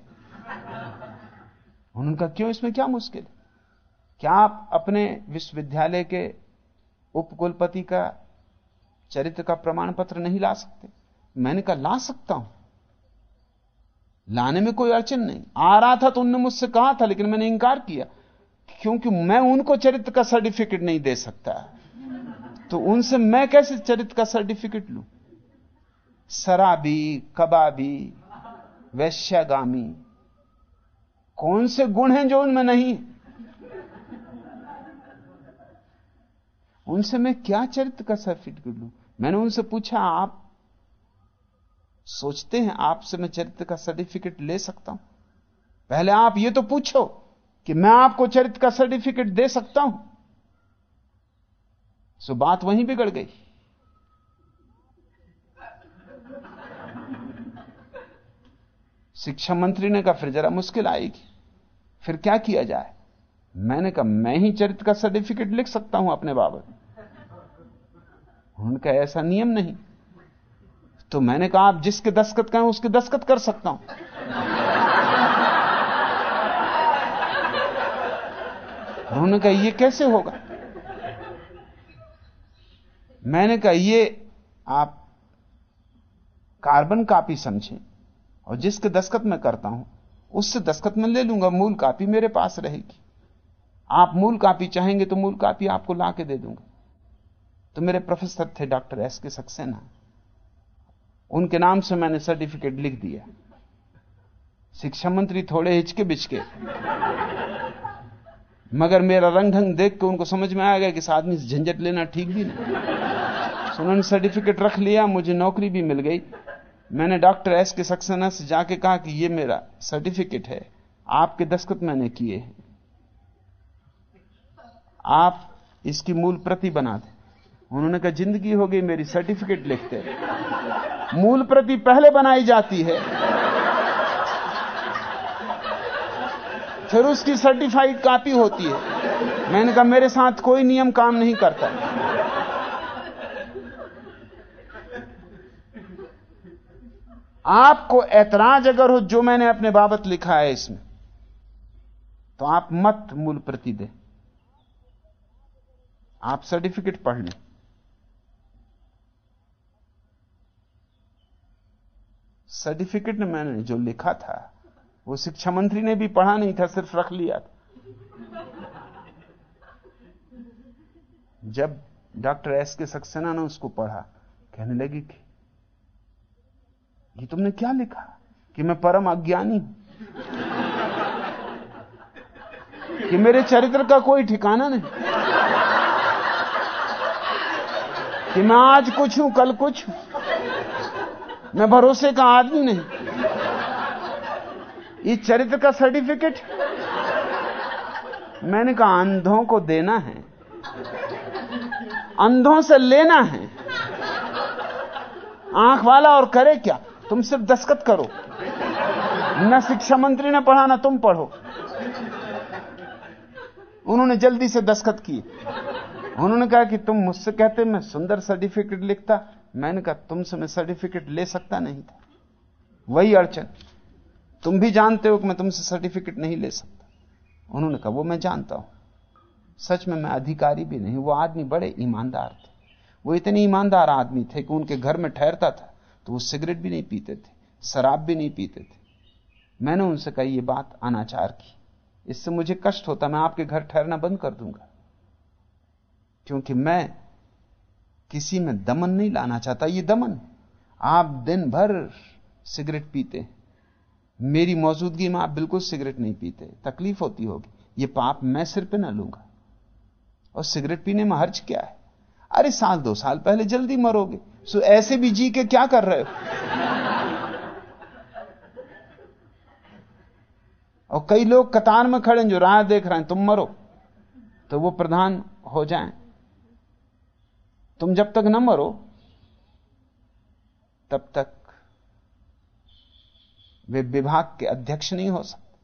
उन्होंने कहा, क्यों? इसमें क्या मुश्किल है? क्या आप अपने विश्वविद्यालय के उपकुलपति का चरित्र का प्रमाण पत्र नहीं ला सकते? मैंने कहा, ला सकता हूँ। लाने में कोई अड़चन नहीं। आ रहा था तो उनने मुझसे कहा था, लेकिन मैंने इंकार किया। क्योंकि मैं उनको चरित्र का सर्टिफिकेट नहीं दे सकता। तो उनसे मैं कैसे चरित्र का सर्टिफिकेट लू? शराबी, कबाबी, वैश्यागामी, कौन से गुण हैं जो उनमें नहीं उनसे मैं क्या चरित्र का सर्टिफिकेट लू? मैंने उनसे पूछा, आप सोचते हैं, आपसे मैं चरित्र का सर्टिफिकेट ले सकता हूँ। पहले आप ये तो पूछो कि मैं आपको चरित्र का सर्टिफिकेट दे सकता हूँ। सो बात वहीं बिगड़ गई। शिक्षा मंत्री ने कहा, फिर जरा मुश्किल आएगी। फिर क्या किया जाए? मैंने कहा, मैं ही चरित्र का सर्टिफिकेट लिख सकता हूँ अपने बाबत। उनका ऐसा नियम नहीं। तो मैंने कहा, आप जिसके दस्खत कहें उसके दस्खत कर सकता हूँ. उन्होंने कहा यह कैसे होगा? मैंने कहा, ये आप कार्बन कापी समझें और जिसके दस्खत मैं करता हूँ, उससे दस्खत मैं ले लूँगा, मूल कापी मेरे पास रहेगी। आप मूल कापी चाहेंगे तो मूल कापी आपको ला के दे दूँगा। तो मेरे प्रोफेसर थे डॉक्टर एस के सक्सेना। उनके नाम से मैंने सर्टिफिकेट लिख दिया। शिक्षा मंत्री थोड़े हिचके बिचके मगर मेरा रंग ढंग देख के उनको समझ में आ गया कि आदमी से झंझट लेना ठीक भी नहीं। तो उन्होंने सर्टिफिकेट रख लिया, मुझे नौकरी भी मिल गई। मैंने डॉक्टर एस के सक्सेना से जाके कहा कि ये मेरा सर्टिफिकेट है, आपके दस्तखत मैंने किए हैं। आप इसकी मूल प्रति बना दें। उन्होंने कहा, ज़िंदगी हो गई मेरी सर्टिफिकेट लिखते मूल प्रति पहले बनाई जाती है। फिर उसकी सर्टिफाइड कॉपी होती है। मैंने कहा, मेरे साथ कोई नियम काम नहीं करता। आपको ऐतराज अगर हो, जो मैंने अपने बाबत लिखा है इसमें तो आप मत मूल प्रति दे। आप सर्टिफिकेट पढ़ लें। सर्टिफिकेट मैंने जो लिखा था, वो शिक्षा मंत्री ने भी पढ़ा नहीं था, सिर्फ़ रख लिया था। जब डॉक्टर एस के सक्सेना ने उसको पढ़ा, कहने लगी कि, ये तुमने क्या लिखा? कि मैं परम अज्ञानी हूँ। कि मेरे चरित्र का कोई ठिकाना नहीं। कि मैं आज कुछ हूँ, कल कुछ हूँ। मैं भरोसे का आदमी नहीं। ये चरित्र का सर्टिफिकेट? मैंने कहा, अंधों को देना है। अंधों से लेना है। आँख वाला और करे क्या? तुम सिर्फ़ दस्खत करो। न शिक्षा मंत्री, ने पढ़ा ना तुम पढ़ो। उन्होंने जल्दी से दस्खत किए। उन्होंने कहा कि तुम मुझसे कहते, मैं सुंदर सर्टिफिकेट लिखता। मैंने कहा, तुमसे मैं सर्टिफिकेट ले सकता नहीं था। वही अड़चन। तुम भी जानते हो कि मैं तुमसे सर्टिफिकेट नहीं ले सकता। उन्होंने कहा, वो मैं जानता हूँ। सच में मैं अधिकारी भी नहीं, वो आदमी बड़े ईमानदार थे। वो इतने ईमानदार आदमी थे कि उनके घर में ठहरता था तो वो सिगरेट भी नहीं पीते थे, शराब भी नहीं पीते थे। मैंने उनसे कही, ये बात अनाचार की। इससे मुझे कष्ट होता, मैं आपके घर ठहरना बंद कर दूँगा। क्योंकि मैं किसी में दमन नहीं लाना चाहता, ये दमन। आप दिन भर सिगरेट पीते मेरी मौजूदगी में आप बिल्कुल सिगरेट नहीं पीते, तकलीफ़ होती होगी। ये पाप मैं सिर पे ना लूँगा। और सिगरेट पीने में हर्ज क्या है? अरे साल दो साल पहले जल्दी मरोगे, सो ऐसे भी जी के क्या कर रहे हो? और कई लोग कतार में खड़े जो राह देख रहे हैं, तुम मरो तो वो प्रधान हो जाएँ। तुम जब तक न मरो, तब तक वे विभाग के अध्यक्ष नहीं हो सकते।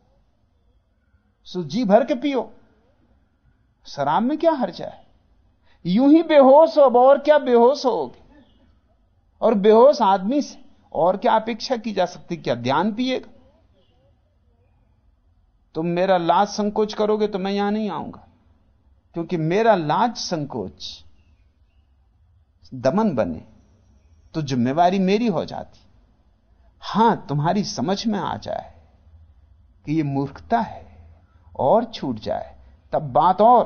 सो जी भर के पियो। शराब में क्या हर्जा है? यूँ ही बेहोश हो, अब और क्या बेहोश होगे? और बेहोश आदमी से और क्या अपेक्षा की जा सकती? क्या ध्यान पिएगा? तुम मेरा लाज संकोच करोगे तो मैं यहाँ नहीं आऊँगा, क्योंकि मेरा लाज संकोच दमन बने तो जिम्मेवारी मेरी हो जाती। हाँ, तुम्हारी समझ में आ जाए कि यह मूर्खता है, और छूट जाए, तब बात और,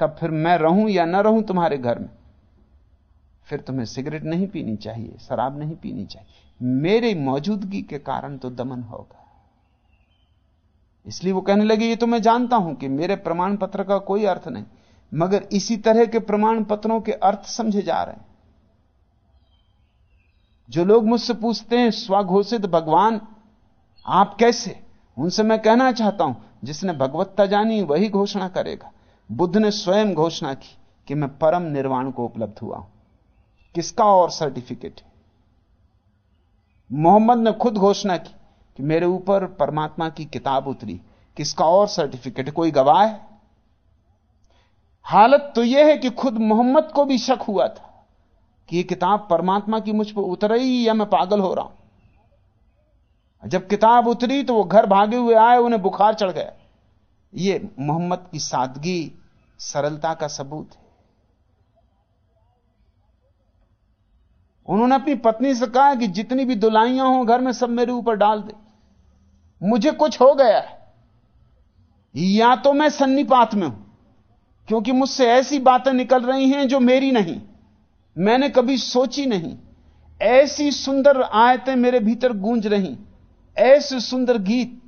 तब फिर मैं रहूँ या ना रहूँ तुम्हारे घर में। फिर तुम्हें सिगरेट नहीं पीनी चाहिए, शराब नहीं पीनी चाहिए। मेरे मौजूदगी के कारण तो दमन होगा। इसलिए वो कहने लगे, ये तो मैं जानता हूँ कि मेरे प्रमाण पत्र का कोई अर्थ नहीं, मगर इसी तरह के प्रमाण पत्रों के अर्थ समझे जा रहे हैं। जो लोग मुझसे पूछते हैं, स्वघोषित भगवान, आप कैसे? उनसे मैं कहना चाहता हूँ, जिसने भगवत्ता जानी, वही घोषणा करेगा। बुद्ध ने स्वयं घोषणा की कि मैं परम निर्वाण को उपलब्ध हुआ हूँ। किसका और सर्टिफिकेट है? मोहम्मद ने खुद घोषणा की कि मेरे ऊपर परमात्मा की किताब उतरी। किसका और सर्टिफिकेट कोई गवाह है? हालत तो यह है कि खुद मोहम्मद को भी शक हुआ था। कि यह किताब परमात्मा की मुझ पर उतर रही या मैं पागल हो रहा हूँ? जब किताब उतरी तो वो घर भागे हुए आए, उन्हें बुखार चढ़ गया। ये मोहम्मद की सादगी, सरलता का सबूत है। उन्होंने अपनी पत्नी से कहा कि जितनी भी दुलाइयाँ हो, घर में सब मेरे ऊपर डाल दे। मुझे कुछ हो गया है। या तो मैं सन्निपात में हूँ, क्योंकि मुझसे ऐसी बातें निकल रही हैं जो मेरी नहीं। मैंने कभी सोची नहीं। ऐसी सुंदर आयतें मेरे भीतर गूंज रही। ऐसे सुंदर गीत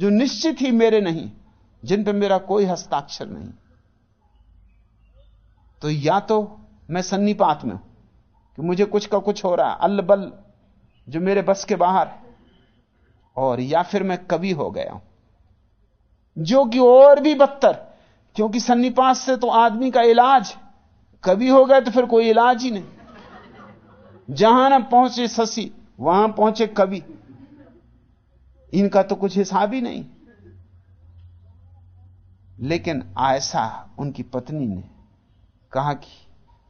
जो निश्चित ही मेरे नहीं, जिन पर मेरा कोई हस्ताक्षर नहीं। तो या तो मैं सन्नीपात में हूँ कि मुझे कुछ का कुछ हो रहा है, अल्ल बल जो मेरे बस के बाहर है। और या फिर मैं कवि हो गया हूँ। जो कि और भी बदतर, क्योंकि सन्निपात से तो आदमी का इलाज कवि हो गए तो फिर कोई इलाज ही नहीं। जहाँ ना पहुँचे शशि वहाँ पहुँचे कवि। इनका तो कुछ हिसाब ही नहीं। लेकिन आयसा उनकी पत्नी ने कहा कि,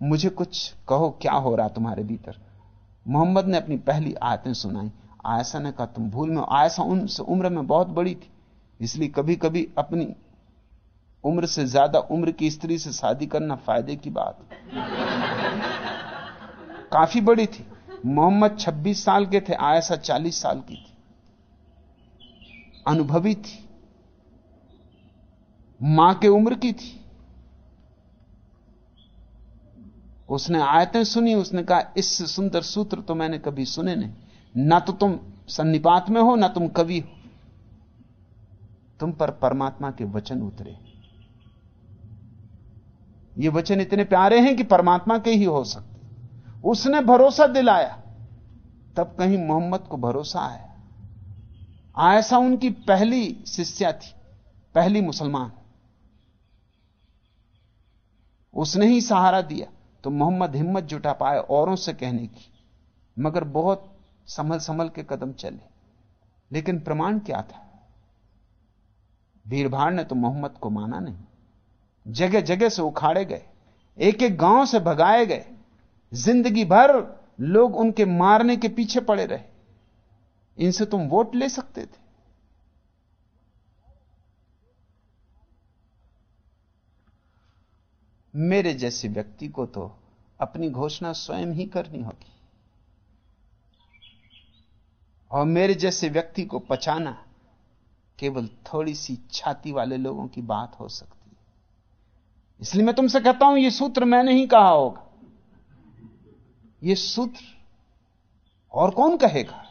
मुझे कुछ कहो, क्या हो रहा तुम्हारे भीतर? मोहम्मद ने अपनी पहली आयतें सुनाई। आयसा ने कहा, तुम भूल में आयसा उनसे उम्र में बहुत बड़ी थी, इसलिए कभी कभी अपनी उम्र से ज़्यादा उम्र की स्त्री से शादी करना फ़ायदे की बात। काफ़ी बड़ी थी। मोहम्मद 26 साल के थे आयसा 40 साल की थी। अनुभवी थी। माँ के उम्र की थी। उसने आयतें सुनी, उसने कहा इससे सुंदर सूत्र तो मैंने कभी सुने नहीं। ना तो तुम सन्निपात में हो, ना तुम कवि हो। तुम पर परमात्मा के वचन उतरे। ये वचन इतने प्यारे हैं कि परमात्मा के ही हो सकते। उसने भरोसा दिलाया, तब कहीं मोहम्मद को भरोसा आया। ऐसा उनकी पहली शिष्या थी, पहली मुसलमान। उसने ही सहारा दिया तो मोहम्मद हिम्मत जुटा पाए औरों से कहने की, मगर बहुत संभल संभल के कदम चले। लेकिन प्रमाण क्या था? भीड़भाड़ ने तो मोहम्मद को माना नहीं। जगह जगह से उखाड़े गए एक एक गाँव से भगाए गए। ज़िंदगी भर लोग उनके मारने के पीछे पड़े रहे। इनसे तुम वोट ले सकते थे। मेरे जैसे व्यक्ति को तो अपनी घोषणा स्वयं ही करनी होगी। और मेरे जैसे व्यक्ति को पचाना केवल थोड़ी सी छाती वाले लोगों की बात हो सकती इसलिए मैं तुमसे कहता हूँ यह सूत्र मैंने ही कहा होगा। यह सूत्र और कौन कहेगा?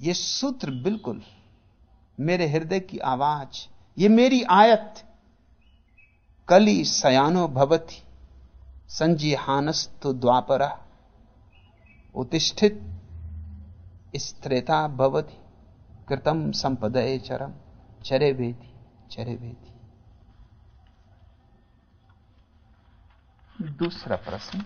यह सूत्र बिल्कुल मेरे हृदय की आवाज़, ये मेरी आयत, कली सयानो भवती, संजी संजीहानस्तु द्वापरा उत्तिष्ठित स्त्रेता भवती, कृतम संपदय चरम, चरे वेदी चरे वेदी दूसरा प्रश्न।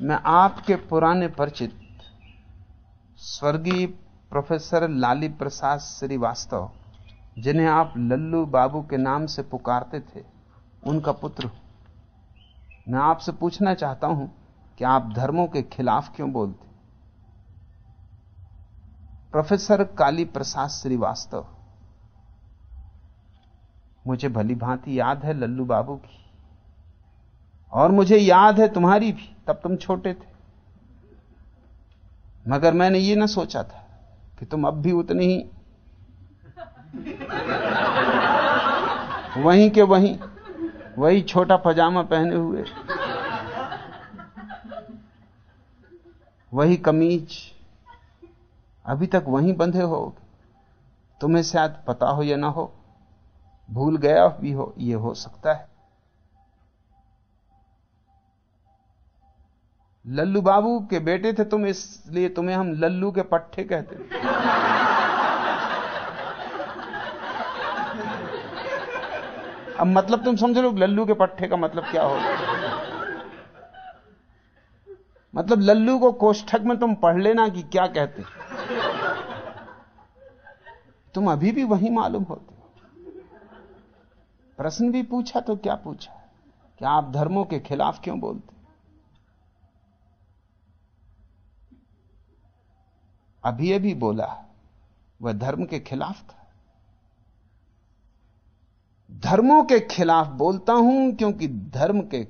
मैं आपके पुराने परिचित स्वर्गीय प्रोफेसर लाली प्रसाद श्रीवास्तव, जिन्हें आप लल्लू बाबू के नाम से पुकारते थे, उनका पुत्र मैं आपसे पूछना चाहता हूँ कि आप धर्मों के खिलाफ क्यों बोलते? प्रोफेसर काली प्रसाद श्रीवास्तव, मुझे भली भांति याद है लल्लू बाबू की। और मुझे याद है तुम्हारी भी, तब तुम छोटे थे। मगर मैंने ये ना सोचा था कि तुम अब भी उतनी ही। (laughs) वहीं के वहीं, वही छोटा पजामा पहने हुए। वही कमीज अभी तक वहीं बंधे हो। तुम्हें शायद पता हो या ना हो, भूल गया भी हो यह हो सकता है। लल्लू बाबू के बेटे थे तुम, इसलिए तुम्हें हम लल्लू के पट्टे कहते थे। अब मतलब तुम समझ लो लल्लू के पट्टे का मतलब क्या होगा मतलब लल्लू को कोष्ठक में तुम पढ़ लेना कि क्या कहते तुम अभी भी वही मालूम होते प्रश्न भी पूछा तो क्या पूछा? कि आप धर्मों के खिलाफ क्यों बोलते अभी अभी बोला, वह धर्म के खिलाफ था। धर्मों के खिलाफ बोलता हूँ क्योंकि धर्म के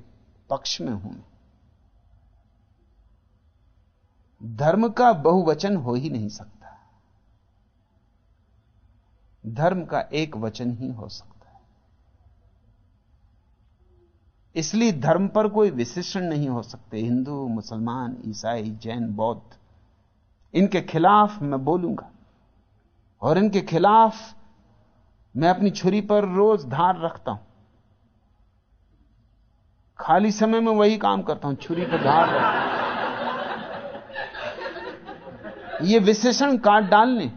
पक्ष में हूँ। धर्म का बहुवचन हो ही नहीं सकता। धर्म का एक वचन ही हो सकता है। इसलिए धर्म पर कोई विशेषण नहीं हो सकते। हिंदू, मुसलमान, ईसाई, जैन, बौद्ध, इनके खिलाफ मैं बोलूँगा। और इनके खिलाफ मैं अपनी छुरी पर रोज धार रखता हूँ। खाली समय में वही काम करता हूँ, छुरी पर धार रखता ये विशेषण काट डालने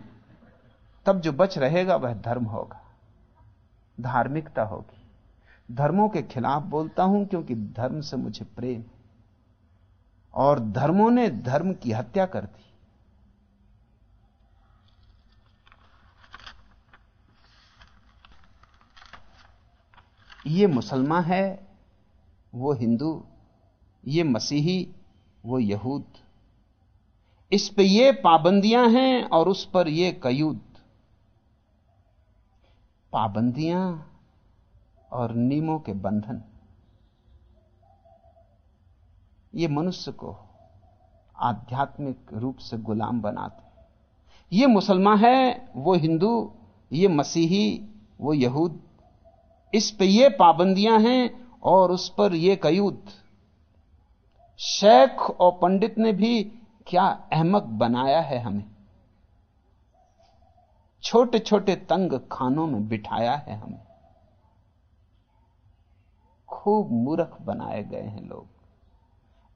तब जो बच रहेगा वह धर्म होगा। धार्मिकता होगी। धर्मों के खिलाफ बोलता हूँ क्योंकि धर्म से मुझे प्रेम और धर्मों ने धर्म की हत्या कर दी। ये मुसलमान है, वो हिंदू, ये मसीही, वो यहूद। इस पे ये पाबंदियाँ हैं और उस पर ये कयूद पाबंदियाँ और नियमों के बंधन। ये मनुष्य को आध्यात्मिक रूप से गुलाम बनाते ये मुसलमान है, वो हिंदू, ये मसीही, वो यहूद। इस पे ये पाबंदियाँ हैं और उस पर ये कयूद शेख और पंडित ने भी क्या अहमक बनाया है हमें? छोटे छोटे तंग खानों में बिठाया है हमें। खूब मूर्ख बनाए गए हैं लोग।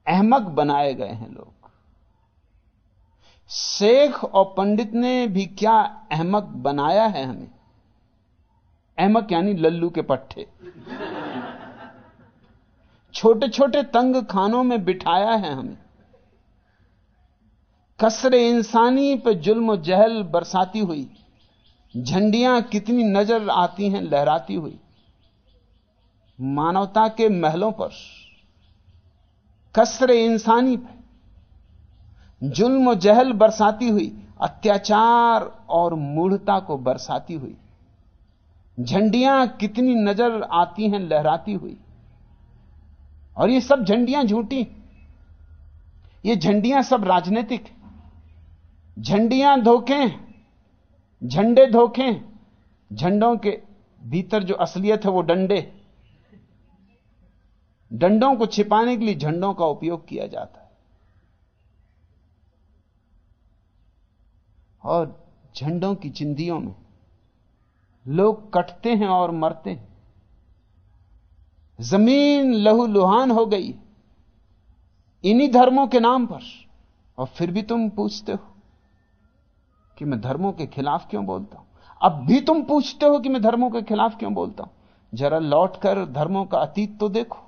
अहमक बनाए गए हैं लोग। शेख और पंडित ने भी क्या अहमक बनाया है हमें? अहमक यानी लल्लू के पट्टे। छोटे छोटे तंग खानों में बिठाया है हमें। कसरे इंसानी पे जुल्म जहल बरसाती हुई। झंडियाँ कितनी नज़र आती हैं, लहराती हुई। मानवता के महलों पर कसरे इंसानी पे जुल्म जहल बरसाती हुई, अत्याचार और मूढ़ता को बरसाती हुई। झंडियाँ कितनी नज़र आती हैं, लहराती हुई। और ये सब झंडियाँ झूठी। ये झंडियाँ सब राजनीतिक झंडियाँ धोखे, झंडे धोखे, झंडों के भीतर जो असलियत है वो डंडे। डंडों को छिपाने के लिए झंडों का उपयोग किया जाता है। और झंडों की चिंदियों में लोग कटते हैं और मरते हैं। ज़मीन लहू लुहान हो गई इन्हीं धर्मों के नाम पर, और फिर भी तुम पूछते हो। कि मैं धर्मों के खिलाफ क्यों बोलता हूँ? अब भी तुम पूछते हो कि मैं धर्मों के खिलाफ क्यों बोलता हूँ? जरा लौटकर धर्मों का अतीत तो देखो।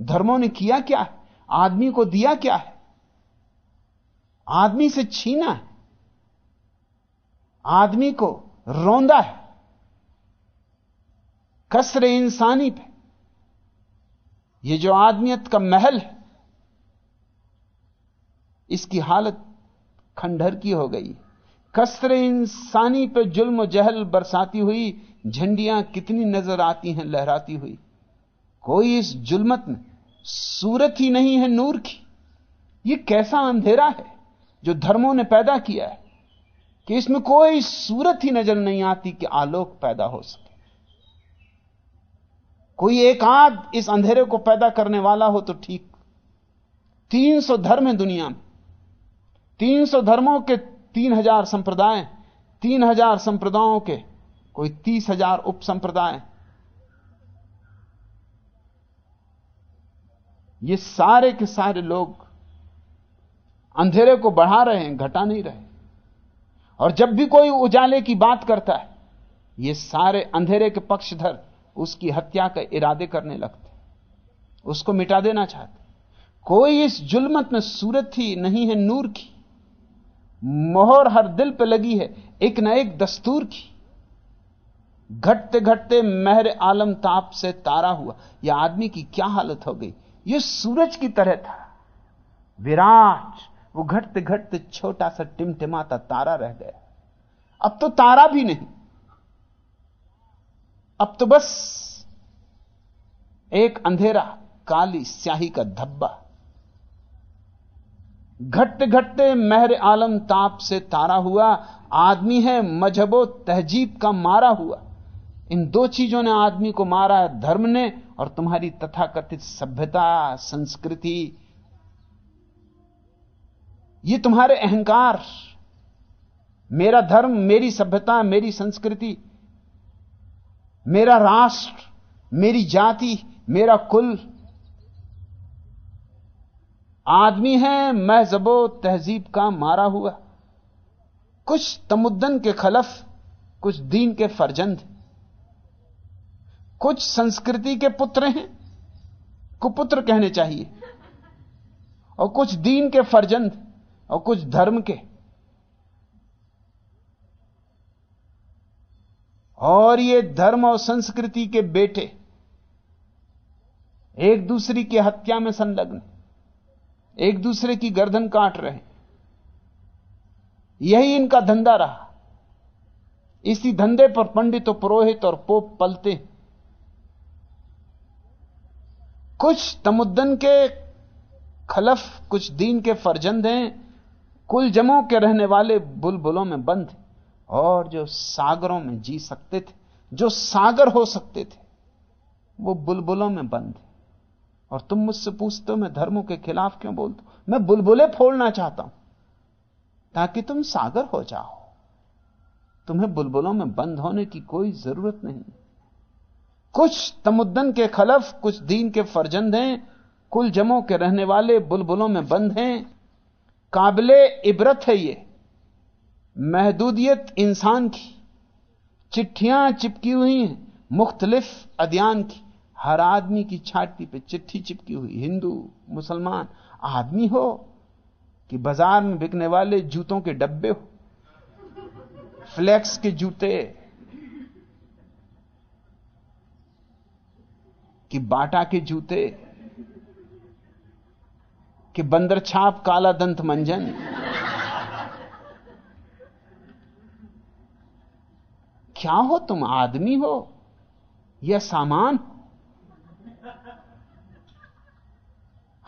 धर्मों ने किया क्या है? आदमी को दिया क्या है? आदमी से छीना है। आदमी को रोंदा है। कसर इंसानी पे। ये जो आदमियत का महल है, इसकी हालत खंडहर की हो गई कसर इंसानी पे जुल्म जहल बरसाती हुई, झंडियाँ कितनी नज़र आती हैं, लहराती हुई। कोई इस जुल्मत में सूरत ही नहीं है, नूर की। ये कैसा अंधेरा है जो धर्मों ने पैदा किया है कि इसमें कोई सूरत ही नज़र नहीं आती कि आलोक पैदा हो सके। कोई एक आध इस अंधेरे को पैदा करने वाला हो तो ठीक। तीन सौ धर्म है दुनिया में। तीन सौ धर्मों के तीन हज़ार संप्रदाय, तीन हज़ार संप्रदायों के, कोई तीस हज़ार उप संप्रदाय ये सारे के सारे लोग अंधेरे को बढ़ा रहे हैं, घटा नहीं रहे। और जब भी कोई उजाले की बात करता है, ये सारे अंधेरे के पक्षधर उसकी हत्या का इरादे करने लगते उसको मिटा देना चाहते कोई इस जुलमत में सूरत ही नहीं है, नूर की। मोहर हर दिल पे लगी है, एक न एक दस्तूर की। घटते घटते महर आलम ताप से तारा हुआ यह आदमी की क्या हालत हो गई? यह सूरज की तरह था। विराट वो घटते घटते छोटा सा टिमटिमाता तारा रह गया। अब तो तारा भी नहीं। अब तो बस एक अंधेरा, काली स्याही का धब्बा। घटते घटते महर आलम ताप से तारा हुआ। आदमी है मजहबो तहजीब का मारा हुआ। इन दो चीज़ों ने आदमी को मारा है धर्म ने, और तुम्हारी तथाकथित सभ्यता, संस्कृति। ये तुम्हारे अहंकार। मेरा धर्म, मेरी सभ्यता, मेरी संस्कृति, मेरा राष्ट्र, मेरी जाति, मेरा कुल आदमी है महजबो तहजीब का मारा हुआ। कुछ तमुद्दन के खलफ, कुछ दीन के फर्जंद। कुछ संस्कृति के पुत्र हैं, कुपुत्र कहने चाहिए। और कुछ दीन के फर्जंद, और कुछ धर्म के। और ये धर्म और संस्कृति के बेटे, एक दूसरे की हत्या में संलग्न। एक दूसरे की गर्दन काट रहे यही इनका धंधा रहा। इसी धंधे पर पंडित और पुरोहित और पोप पलते कुछ तमुद्दन के खलफ, कुछ दीन के फर्जंद हैं। कुल जमों के रहने वाले बुलबुलों में बंद और जो सागरों में जी सकते थे, जो सागर हो सकते थे, वो बुलबुलों में बंद और तुम मुझसे पूछते हो, मैं धर्मों के खिलाफ क्यों बोलता हूँ? मैं बुलबुले फोड़ना चाहता हूँ, ताकि तुम सागर हो जाओ। तुम्हें बुलबुलों में बंद होने की कोई ज़रूरत नहीं। कुछ तमुद्दन के खलफ, कुछ दीन के फर्जंद हैं, कुल जमों के रहने वाले बुलबुलों में बंद हैं। काबिले इबरत है ये, महदूदियत इंसान की। चिट्ठियाँ चिपकी हुई हैं, मुख्तलिफ़ अध्यान की। हर आदमी की छाती पे चिट्ठी चिपकी हुई, हिंदू, मुसलमान, आदमी हो कि बाज़ार में बिकने वाले जूतों के डब्बे हो, फ्लेक्स के जूते, कि बाटा के जूते, कि बंदर छाप काला दंत मंजन। क्या हो तुम आदमी हो या सामान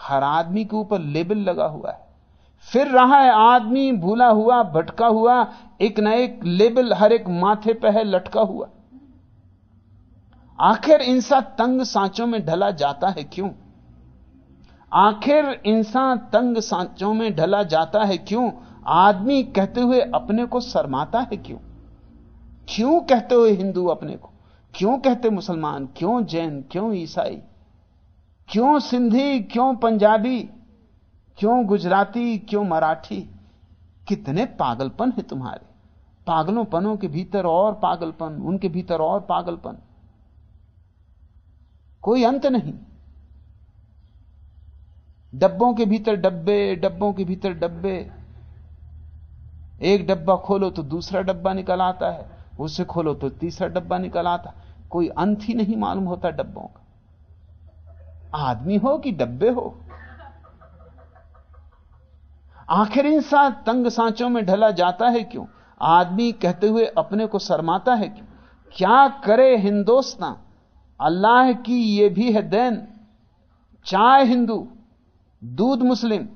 हर आदमी के ऊपर लेबल लगा हुआ है। फिर रहा है आदमी, भूला हुआ, भटका हुआ, एक न एक लेबल हर एक माथे पर है, लटका हुआ। आखिर इंसान तंग सांचों में ढला जाता है क्यों? आखिर इंसान तंग सांचों में ढला जाता है क्यों? आदमी कहते हुए अपने को शर्माता है क्यों? क्यों कहते हुए हिंदू अपने को? क्यों कहते मुसलमान? क्यों जैन? क्यों ईसाई? क्यों सिंधी, क्यों पंजाबी, क्यों गुजराती, क्यों मराठी? कितने पागलपन है तुम्हारे। पागलोंपनों के भीतर और पागलपन, उनके भीतर और पागलपन। कोई अंत नहीं। डब्बों के भीतर डब्बे, डब्बों के भीतर डब्बे। एक डब्बा खोलो तो दूसरा डब्बा निकल आता है, उसे खोलो तो तीसरा डब्बा निकल आता। कोई अंत ही नहीं मालूम होता डब्बों का। आदमी हो कि डब्बे हो? आखिर इंसान तंग सांचों में ढला जाता है क्यों? आदमी कहते हुए अपने को शर्माता है क्यों? क्या करे हिंदुस्तान? अल्लाह की यह भी है दैन। चाय हिंदू, दूध मुस्लिम,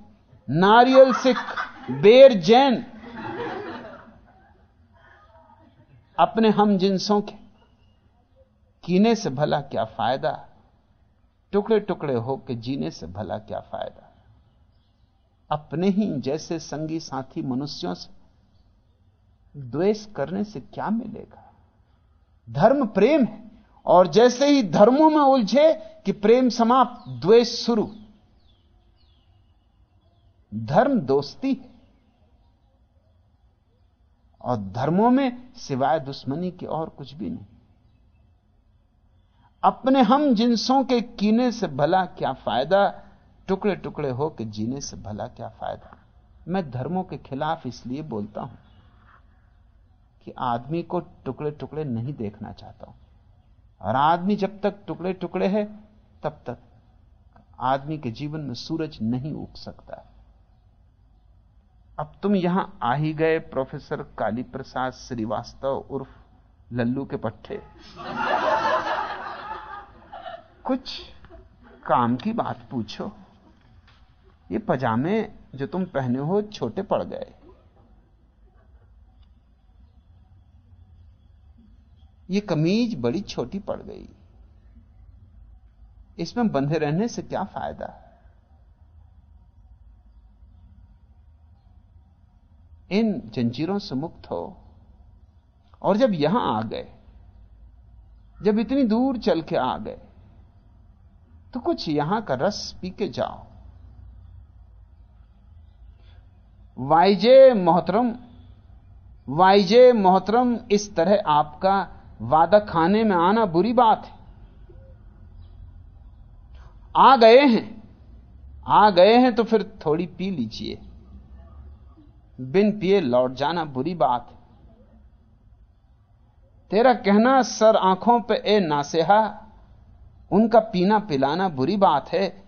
नारियल सिख, बेर जैन। अपने हम जिनसों के, कीने से भला क्या फ़ायदा? टुकड़े टुकड़े होकर जीने से भला क्या फ़ायदा? अपने ही जैसे संगी साथी मनुष्यों से द्वेष करने से क्या मिलेगा? धर्म प्रेम है, और जैसे ही धर्मों में उलझे कि प्रेम समाप्त, द्वेष शुरू। धर्म दोस्ती है, और धर्मों में सिवाय दुश्मनी के और कुछ भी नहीं। अपने हम जिनसों के कीने से भला क्या फ़ायदा? टुकड़े टुकड़े हो के जीने से भला क्या फ़ायदा? मैं धर्मों के खिलाफ इसलिए बोलता हूँ कि आदमी को टुकड़े टुकड़े नहीं देखना चाहता हूँ। और आदमी जब तक टुकड़े टुकड़े है, तब तक आदमी के जीवन में सूरज नहीं उग सकता। अब तुम यहाँ आ ही गए, प्रोफेसर काली प्रसाद श्रीवास्तव उर्फ़ लल्लू के पट्टे। कुछ काम की बात पूछो। ये पजामे जो तुम पहने हो, छोटे पड़ गए। ये कमीज बड़ी छोटी पड़ गई। इसमें बंधे रहने से क्या फ़ायदा? इन जंजीरों से मुक्त हो। और जब यहाँ आ गए, जब इतनी दूर चल के आ गए तो कुछ यहाँ का रस पी के जाओ। वाइजे मोहतरम वाइजे मोहतरम, इस तरह आपका वादा खाने में आना बुरी बात है। आ गए हैं, आ गए हैं तो फिर थोड़ी पी लीजिए। बिन पिए लौट जाना बुरी बात है। तेरा कहना सर आँखों पे ए नासेहा उनका पीना पिलाना बुरी बात है।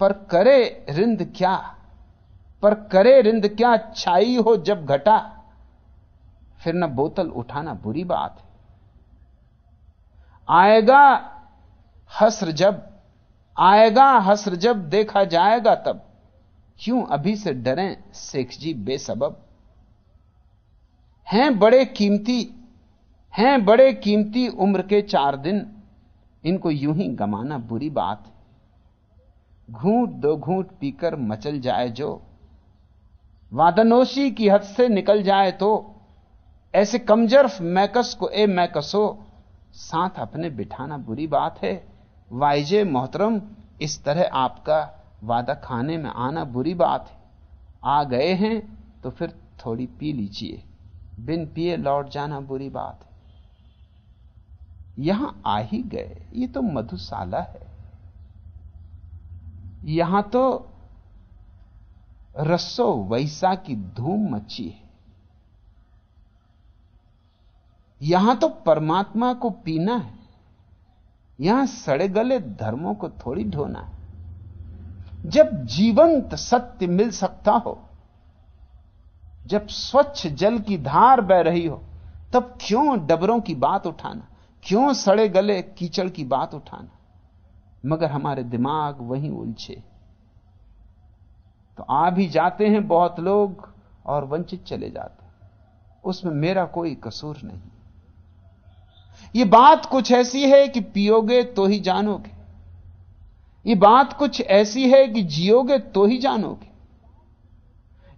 पर करे रिंद क्या? पर करे रिंद क्या छाई हो जब घटा? फिर न बोतल उठाना बुरी बात है। आएगा हस्र जब, आएगा हस्र जब, देखा जाएगा तब। क्यों अभी से डरें शेख जी बेसबब? हैं बड़े कीमती, हैं बड़े कीमती उम्र के चार दिन। इनको यूँ ही गमाना बुरी बात है। घूंट दो घूंट पीकर मचल जाए जो, वादनोशी की हद से निकल जाए तो ऐसे कमजर्फ मैकस को ए मैकसो, साथ अपने बिठाना बुरी बात है। वाइजे मोहतरम, इस तरह आपका वादा खाने में आना बुरी बात है। आ गए हैं तो फिर थोड़ी पी लीजिए। बिन पिए लौट जाना बुरी बात है। यहाँ आ ही गए। ये तो मधुशाला है। यहाँ तो रसो वैसा की धूम मची है। यहाँ तो परमात्मा को पीना है। यहाँ सड़े गले धर्मों को थोड़ी ढोना है। जब जीवंत सत्य मिल सकता हो, जब स्वच्छ जल की धार बह रही हो, तब क्यों डबरों की बात उठाना? क्यों सड़े गले कीचड़ की बात उठाना? मगर हमारे दिमाग वहीं उलझे। तो आ भी जाते हैं बहुत लोग और वंचित चले जाते हैं। उसमें मेरा कोई कसूर नहीं। ये बात कुछ ऐसी है कि पियोगे तो ही जानोगे। ये बात कुछ ऐसी है कि जियोगे तो ही जानोगे।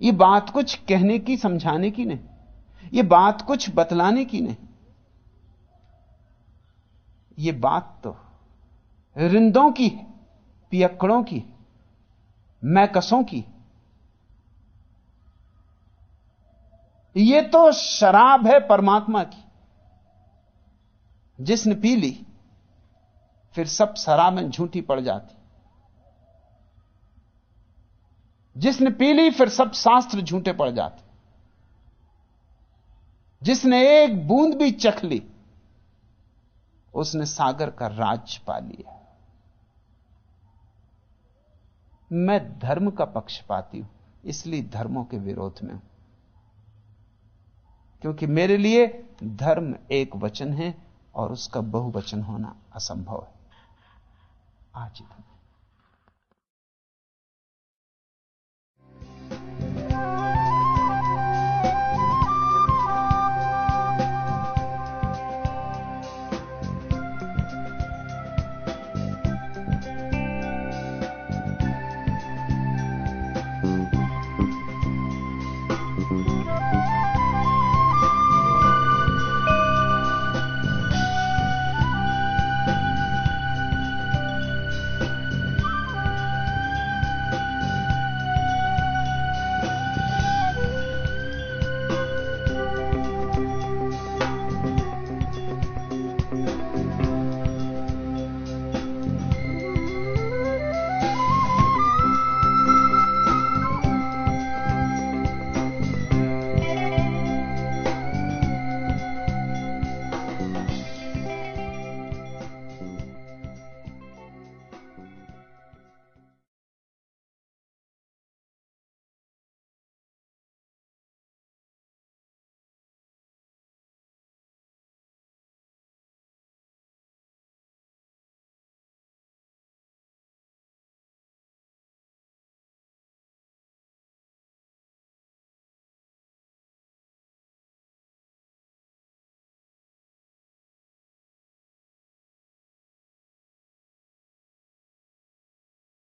ये बात कुछ कहने की, समझाने की नहीं। ये बात कुछ बतलाने की नहीं। ये बात तो रिंदों की पियक्कड़ों की मैकसों की ये तो शराब है परमात्मा की। जिसने पी ली, फिर सब शराबें झूठी पड़ जाती। जिसने पी ली, फिर सब शास्त्र झूठे पड़ जाते। जिसने एक बूंद भी चख ली उसने सागर का राज पा लिया। मैं धर्म का पक्ष पाती हूँ, इसलिए धर्मों के विरोध में हूँ। क्योंकि मेरे लिए धर्म एक वचन है और उसका बहुवचन होना असंभव है। आज इतना।